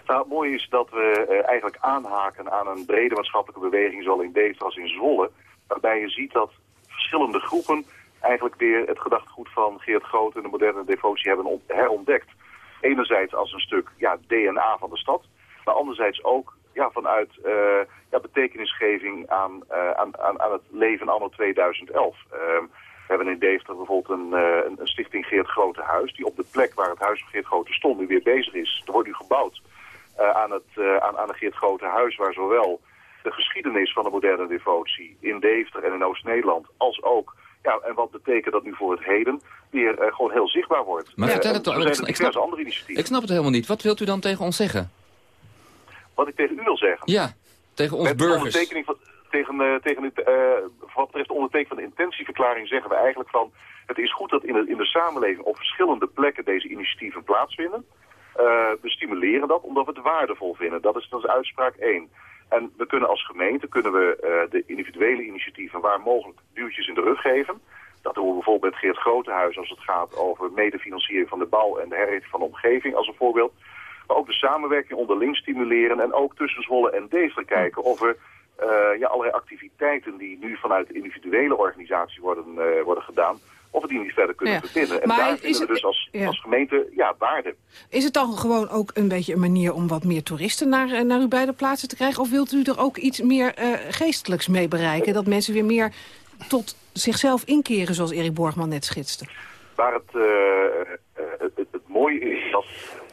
Nou, het mooie is dat we uh, eigenlijk aanhaken aan een brede maatschappelijke beweging, zowel in Deventer als in Zwolle, waarbij je ziet dat verschillende groepen eigenlijk weer het gedachtegoed van Geert Groot en de moderne devotie hebben herontdekt. Enerzijds als een stuk ja, DNA van de stad, maar anderzijds ook ja, vanuit uh, ja, betekenisgeving aan, aan, aan, aan het leven anno 2011. We hebben in Deventer bijvoorbeeld een, een, een stichting Geert Grote Huis... die op de plek waar het huis van Geert Grote stond nu weer bezig is. Er wordt nu gebouwd uh, aan, het, uh, aan, aan het Geert Grote Huis... waar zowel de geschiedenis van de moderne devotie in Deventer en in Oost-Nederland... als ook, ja, en wat betekent dat nu voor het heden... weer uh, gewoon heel zichtbaar wordt. Maar vertel het toch, ik, ik, snap, andere initiatieven. ik snap het helemaal niet. Wat wilt u dan tegen ons zeggen? Wat ik tegen u wil zeggen? Ja, tegen ons Met burgers. ondertekening van, tegen, uh, tegen uh, wat betreft de ondertekening van de intentieverklaring zeggen we eigenlijk van... het is goed dat in de, in de samenleving op verschillende plekken deze initiatieven plaatsvinden. Uh, we stimuleren dat omdat we het waardevol vinden. Dat is, dat uitspraak 1. En we kunnen als gemeente kunnen we de individuele initiatieven waar mogelijk duwtjes in de rug geven. Dat doen we bijvoorbeeld met Geert Grotehuis als het gaat over medefinanciering van de bouw en de herrichting van de omgeving als een voorbeeld. Maar ook de samenwerking onderling stimuleren en ook tussen Zwolle en Deventer kijken of er uh, ja, allerlei activiteiten die nu vanuit de individuele organisatie worden, uh, worden gedaan, of we die niet verder kunnen Ja. verbinden. En Maar daar is vinden we dus als, ja. als gemeente ja, waarde. Is het dan gewoon ook een beetje een manier om wat meer toeristen naar, eh, naar uw beide plaatsen te krijgen? Of wilt u er ook iets meer eh, geestelijks mee bereiken? Dat mensen weer meer tot zichzelf inkeren, zoals Erik Borgman net schetste. Waar het, eh, eh, het, het, het mooie is dat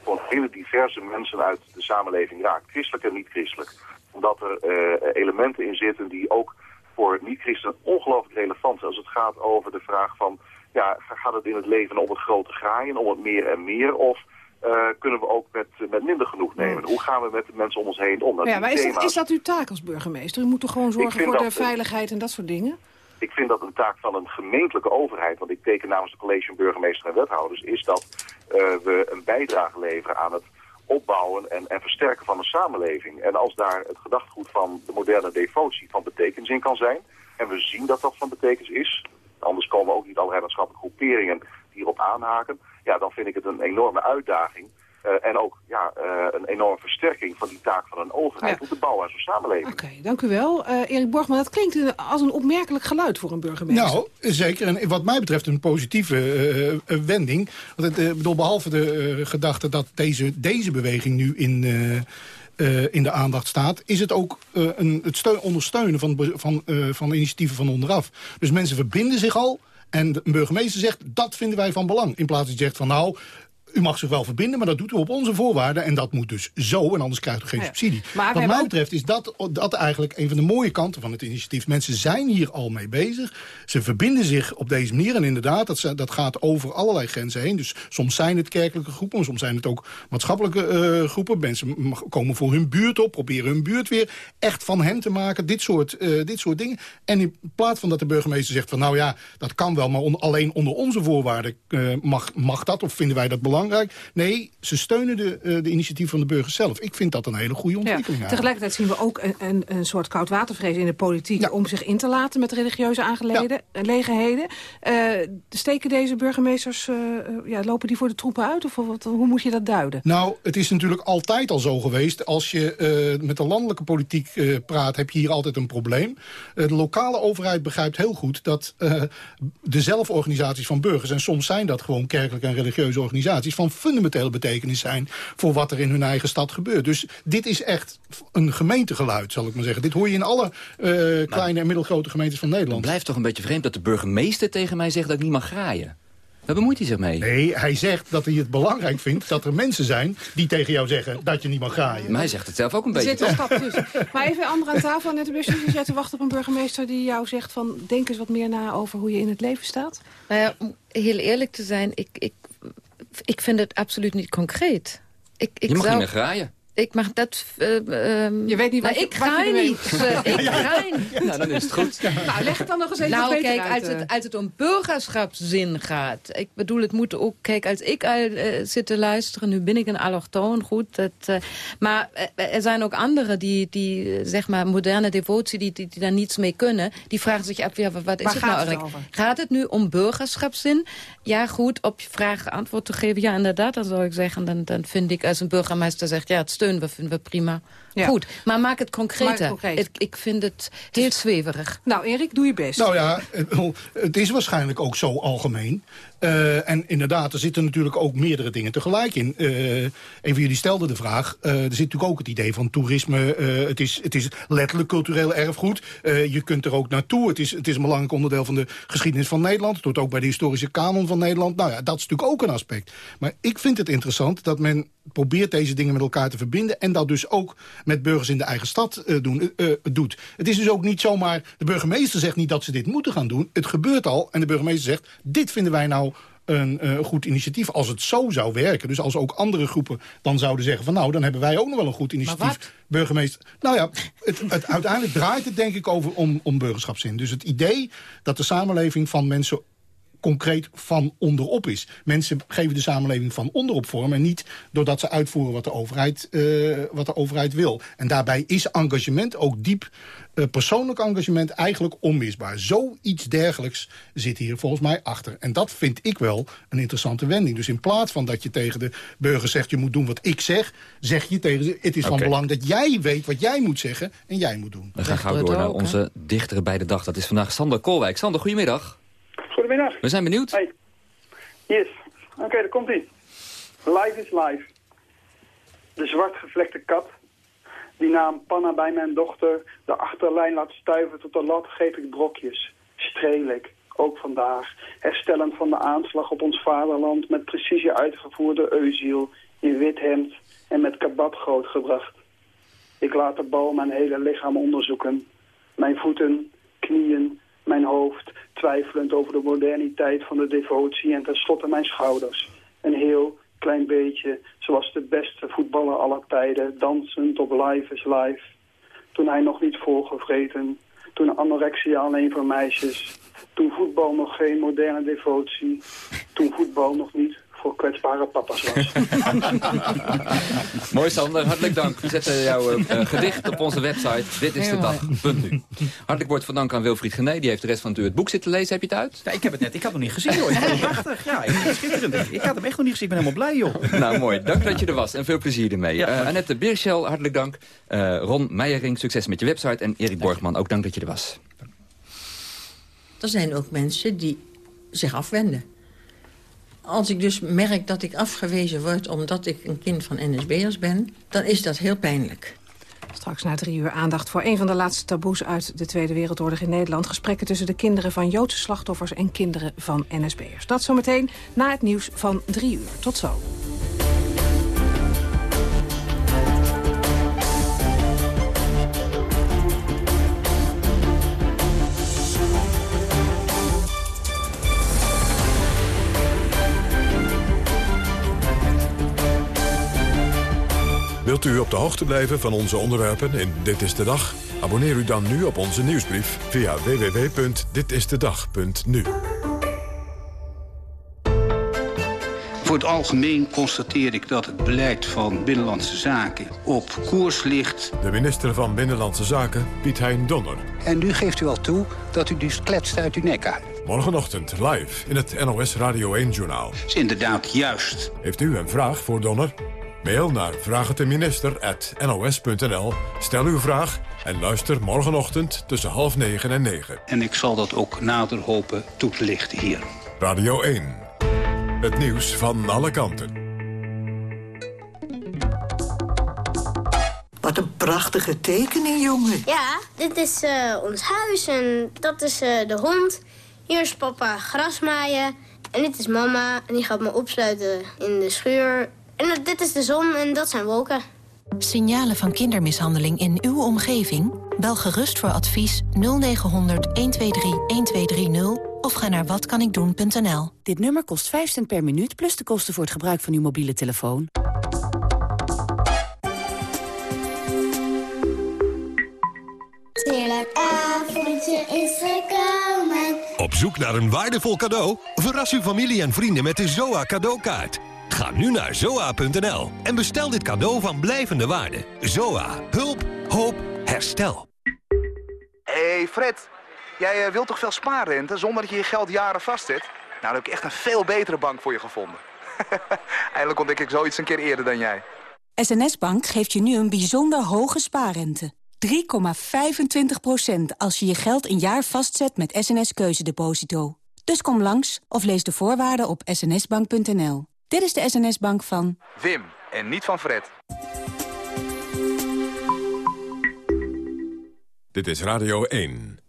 gewoon hele diverse mensen uit de samenleving raakt. Christelijk en niet-christelijk. Omdat er eh, elementen in zitten die ook voor niet-christenen ongelooflijk relevant zijn. Als het gaat over de vraag van, ja, gaat het in het leven om het grote graaien, om het meer en meer? Of eh, kunnen we ook met, met minder genoeg nemen? Hoe gaan we met de mensen om ons heen om? Dat Ja, maar is dat, is dat uw taak als burgemeester? U moet toch gewoon zorgen voor de dat, veiligheid en dat soort dingen? ik vind dat een taak van een gemeentelijke overheid, want ik teken namens de college van burgemeester en wethouders, is dat eh, we een bijdrage leveren aan het opbouwen en, en versterken van een samenleving. En als daar het gedachtegoed van de moderne devotie van betekenis in kan zijn, en we zien dat dat van betekenis is, anders komen ook niet allerlei maatschappelijke groeperingen hierop aanhaken, ja, dan vind ik het een enorme uitdaging. Eh, en ook ja, eh, een enorme versterking van die taak van een overheid Ja. om te bouwen aan zo'n samenleving. Oké, dank u wel. Eh, Erik Borgman, dat klinkt een- als een opmerkelijk geluid voor een burgemeester. Nou, zeker. En wat mij betreft een positieve wending. Want het, bedoel, behalve de eh, gedachte dat deze, deze beweging nu in, eh, eh, in de aandacht staat... is het ook eh, een, het steun, ondersteunen van, van, eh, van initiatieven van onderaf. Dus mensen verbinden zich al... En de- een burgemeester zegt, dat vinden wij van belang. In plaats dat je zegt van nou... U mag zich wel verbinden, maar dat doet u op onze voorwaarden. En dat moet dus zo, en anders krijgt u geen Ja. subsidie. Maar Wat mij ook- betreft is dat, dat eigenlijk een van de mooie kanten van het initiatief. Mensen zijn hier al mee bezig. Ze verbinden zich op deze manier. En inderdaad, dat, dat gaat over allerlei grenzen heen. Dus soms zijn het kerkelijke groepen, soms zijn het ook maatschappelijke eh, groepen. Mensen komen voor hun buurt op, proberen hun buurt weer echt van hen te maken. Dit soort, eh, dit soort dingen. En in plaats van dat de burgemeester zegt van nou ja, dat kan wel, maar on- alleen onder onze voorwaarden eh, mag, mag dat of vinden wij dat belangrijk. Nee, ze steunen de, eh, de initiatief van de burgers zelf. Ik vind dat een hele goede Ja, ontwikkeling. eigenlijk. tegelijkertijd zien we ook een, een, een soort koudwatervrees in de politiek... om zich in te laten met religieuze aangelegenheden. Eh, steken deze burgemeesters, eh, ja, lopen die voor de troepen uit? Of wat, hoe moet je dat duiden? Nou, het is natuurlijk altijd al zo geweest. Als je met de landelijke politiek praat, heb je hier altijd een probleem. De lokale overheid begrijpt heel goed dat de zelforganisaties van burgers... en soms zijn dat gewoon kerkelijke en religieuze organisaties... van fundamentele betekenis zijn... voor wat er in hun eigen stad gebeurt. Dus dit is echt een gemeentegeluid, zal ik maar zeggen. Dit hoor je in alle uh, kleine en middelgrote gemeentes van Nederland. Het blijft toch een beetje vreemd dat de burgemeester tegen mij zegt dat ik niet mag graaien. Waar bemoeit hij zich mee? Nee, hij zegt dat hij het belangrijk vindt dat er mensen zijn... die tegen jou zeggen dat je niet mag graaien. Maar hij zegt het zelf ook een beetje. Er zit een stap tussen. Maar even andere aan tafel, net een je zit te wachten op een burgemeester... die jou zegt van denk eens wat meer na over hoe je in het leven staat. Nou ja, om heel eerlijk te zijn, ik, ik, ik vind het absoluut niet concreet. Ik, ik je mag zou... niet meer graaien. Ik mag dat... Uh, je weet niet wat ik ga niet. Uh, ik ga niet. Nou, dan is het goed. nou, leg het dan nog eens even nou, kijk, uit. Als het, als het om burgerschapszin gaat. Ik bedoel, het moet ook... Kijk, als ik al uh, zit te luisteren... Nu ben ik een allochtoon, goed. Dat, maar er zijn ook anderen die, die zeg maar, moderne devotie... Die, die, die daar niets mee kunnen. Die vragen zich af, ja, wat is Waar het nou gaat eigenlijk? Het gaat het nu om burgerschapszin? Ja, goed, op je vraag antwoord te geven. Ja, inderdaad, dan zou ik zeggen. Dan, dan vind ik als een burgemeester zegt... ja, het steunen we, vinden we prima. Ja. Goed, maar maak het concreter. Maak het concreet. Ik, ik vind het heel zweverig. Nou, Erik, doe je best. Nou ja, het, het is waarschijnlijk ook zo algemeen. Uh, en inderdaad, er zitten natuurlijk ook meerdere dingen tegelijk in. Uh, een van jullie stelde de vraag, uh, er zit natuurlijk ook het idee van toerisme. het, is, het is letterlijk cultureel erfgoed. je kunt er ook naartoe. Het is, het is een belangrijk onderdeel van de geschiedenis van Nederland. Het hoort ook bij de historische kanon van Nederland. Nou ja, dat is natuurlijk ook een aspect. Maar ik vind het interessant dat men probeert deze dingen met elkaar te verbinden... en dat dus ook met burgers in de eigen stad doen, doet. Het is dus ook niet zomaar... de burgemeester zegt niet dat ze dit moeten gaan doen. Het gebeurt al en de burgemeester zegt... dit vinden wij nou een uh, goed initiatief als het zo zou werken. Dus als ook andere groepen dan zouden zeggen van... nou, dan hebben wij ook nog wel een goed initiatief. Burgemeester. Nou ja, het, het, uiteindelijk draait het denk ik over om, om burgerschapszin. Dus het idee dat de samenleving van mensen concreet van onderop is. Mensen geven de samenleving van onderop vorm... en niet doordat ze uitvoeren wat de overheid, uh, wat de overheid wil. En daarbij is engagement, ook diep uh, persoonlijk engagement... eigenlijk onmisbaar. Zoiets dergelijks zit hier volgens mij achter. En dat vind ik wel een interessante wending. Dus in plaats van dat je tegen de burger zegt... je moet doen wat ik zeg, zeg je tegen ze... het is van belang dat jij weet wat jij moet zeggen... en jij moet doen. We gaan gauw door naar onze dichtere bij de dag. Dat is vandaag Sander Koolwijk. Sander, goedemiddag. Goedemiddag. We zijn benieuwd. Hey. Yes. Oké, daar komt ie. Life is life. De zwartgevlekte kat, die na een panna bij mijn dochter de achterlijn laat stuiven tot de lat, geef ik brokjes. Streel ik, ook vandaag, herstellend van de aanslag op ons vaderland met precisie uitgevoerde euziel in wit hemd en met kebab grootgebracht. Ik laat de bal mijn hele lichaam onderzoeken. Mijn voeten, knieën, mijn hoofd, twijfelend over de moderniteit van de devotie en tenslotte mijn schouders. Een heel klein beetje, zoals de beste voetballer aller tijden, dansend op Life is Life. Toen hij nog niet volgevreten, toen anorexia alleen voor meisjes, toen voetbal nog geen moderne devotie, toen voetbal nog niet voor kwetsbare papa's was. Mooi Sander, hartelijk dank. We zetten jouw uh, gedicht op onze website. Dit is de dag. Punt nu. Hartelijk woord van dank aan Wilfried Gené. Die heeft de rest van het uur het boek zitten lezen. Heb je het uit? Ja, ik heb het net. Ik had het nog niet gezien, hoor. Ik vond het prachtig. Ja, ik vind het schitterend. Ik had hem echt nog niet gezien. Ik ben helemaal blij, joh. Nou, mooi. Dank dat je er was. En veel plezier ermee. Ja, Uh, Annette Beerschel, hartelijk dank. Uh, Ron Meijering, succes met je website. En Erik Borgman, ook dank dat je er was. Er zijn ook mensen die zich afwenden. Als ik dus merk dat ik afgewezen word omdat ik een kind van NSB'ers ben... dan is dat heel pijnlijk. Straks na drie uur aandacht voor een van de laatste taboes uit de Tweede Wereldoorlog in Nederland. Gesprekken tussen de kinderen van Joodse slachtoffers en kinderen van NSB'ers. Dat zometeen na het nieuws van drie uur. Tot zo. Wilt u op de hoogte blijven van onze onderwerpen in Dit is de Dag? Abonneer u dan nu op onze nieuwsbrief via www.ditistedag.nu. Voor het algemeen constateer ik dat het beleid van Binnenlandse Zaken op koers ligt. De minister van Binnenlandse Zaken, Piet Hein Donner. En nu geeft u al toe dat u dus kletst uit uw nek uit. Morgenochtend live in het NOS Radio 1-journaal. is inderdaad juist. Heeft u een vraag voor Donner? Mail naar vraagteminister.nos.nl. Stel uw vraag en luister morgenochtend tussen half negen en negen. En ik zal dat ook nader hopen toe te lichten hier. Radio 1. Het nieuws van alle kanten. Wat een prachtige tekening, jongen. Ja, dit is eh, ons huis en dat is eh, de hond. Hier is papa grasmaaien. En dit is mama en die gaat me opsluiten in de schuur en dit is de zon en dat zijn wolken. Signalen van kindermishandeling in uw omgeving? Bel gerust voor advies 0900 123 1230 of ga naar watkanikdoen.nl. Dit nummer kost 5 cent per minuut plus de kosten voor het gebruik van uw mobiele telefoon. Heerlijk avondje is gekomen. Op zoek naar een waardevol cadeau? Verras uw familie en vrienden met de ZOA cadeaukaart. Ga nu naar zoa.nl en bestel dit cadeau van blijvende waarde. ZOA. Hulp. Hoop. Herstel. hey Fred, jij eh, wilt toch veel spaarrente zonder dat je je geld jaren vastzet? Nou, dan heb ik echt een veel betere bank voor je gevonden. Eindelijk ontdek ik zoiets een keer eerder dan jij. SNS Bank geeft je nu een bijzonder hoge spaarrente. 3,25% als je je geld een jaar vastzet met SNS Keuzedeposito. Dus kom langs of lees de voorwaarden op snsbank.nl. Dit is de SNS Bank van... Wim, en niet van Fred. Dit is Radio 1.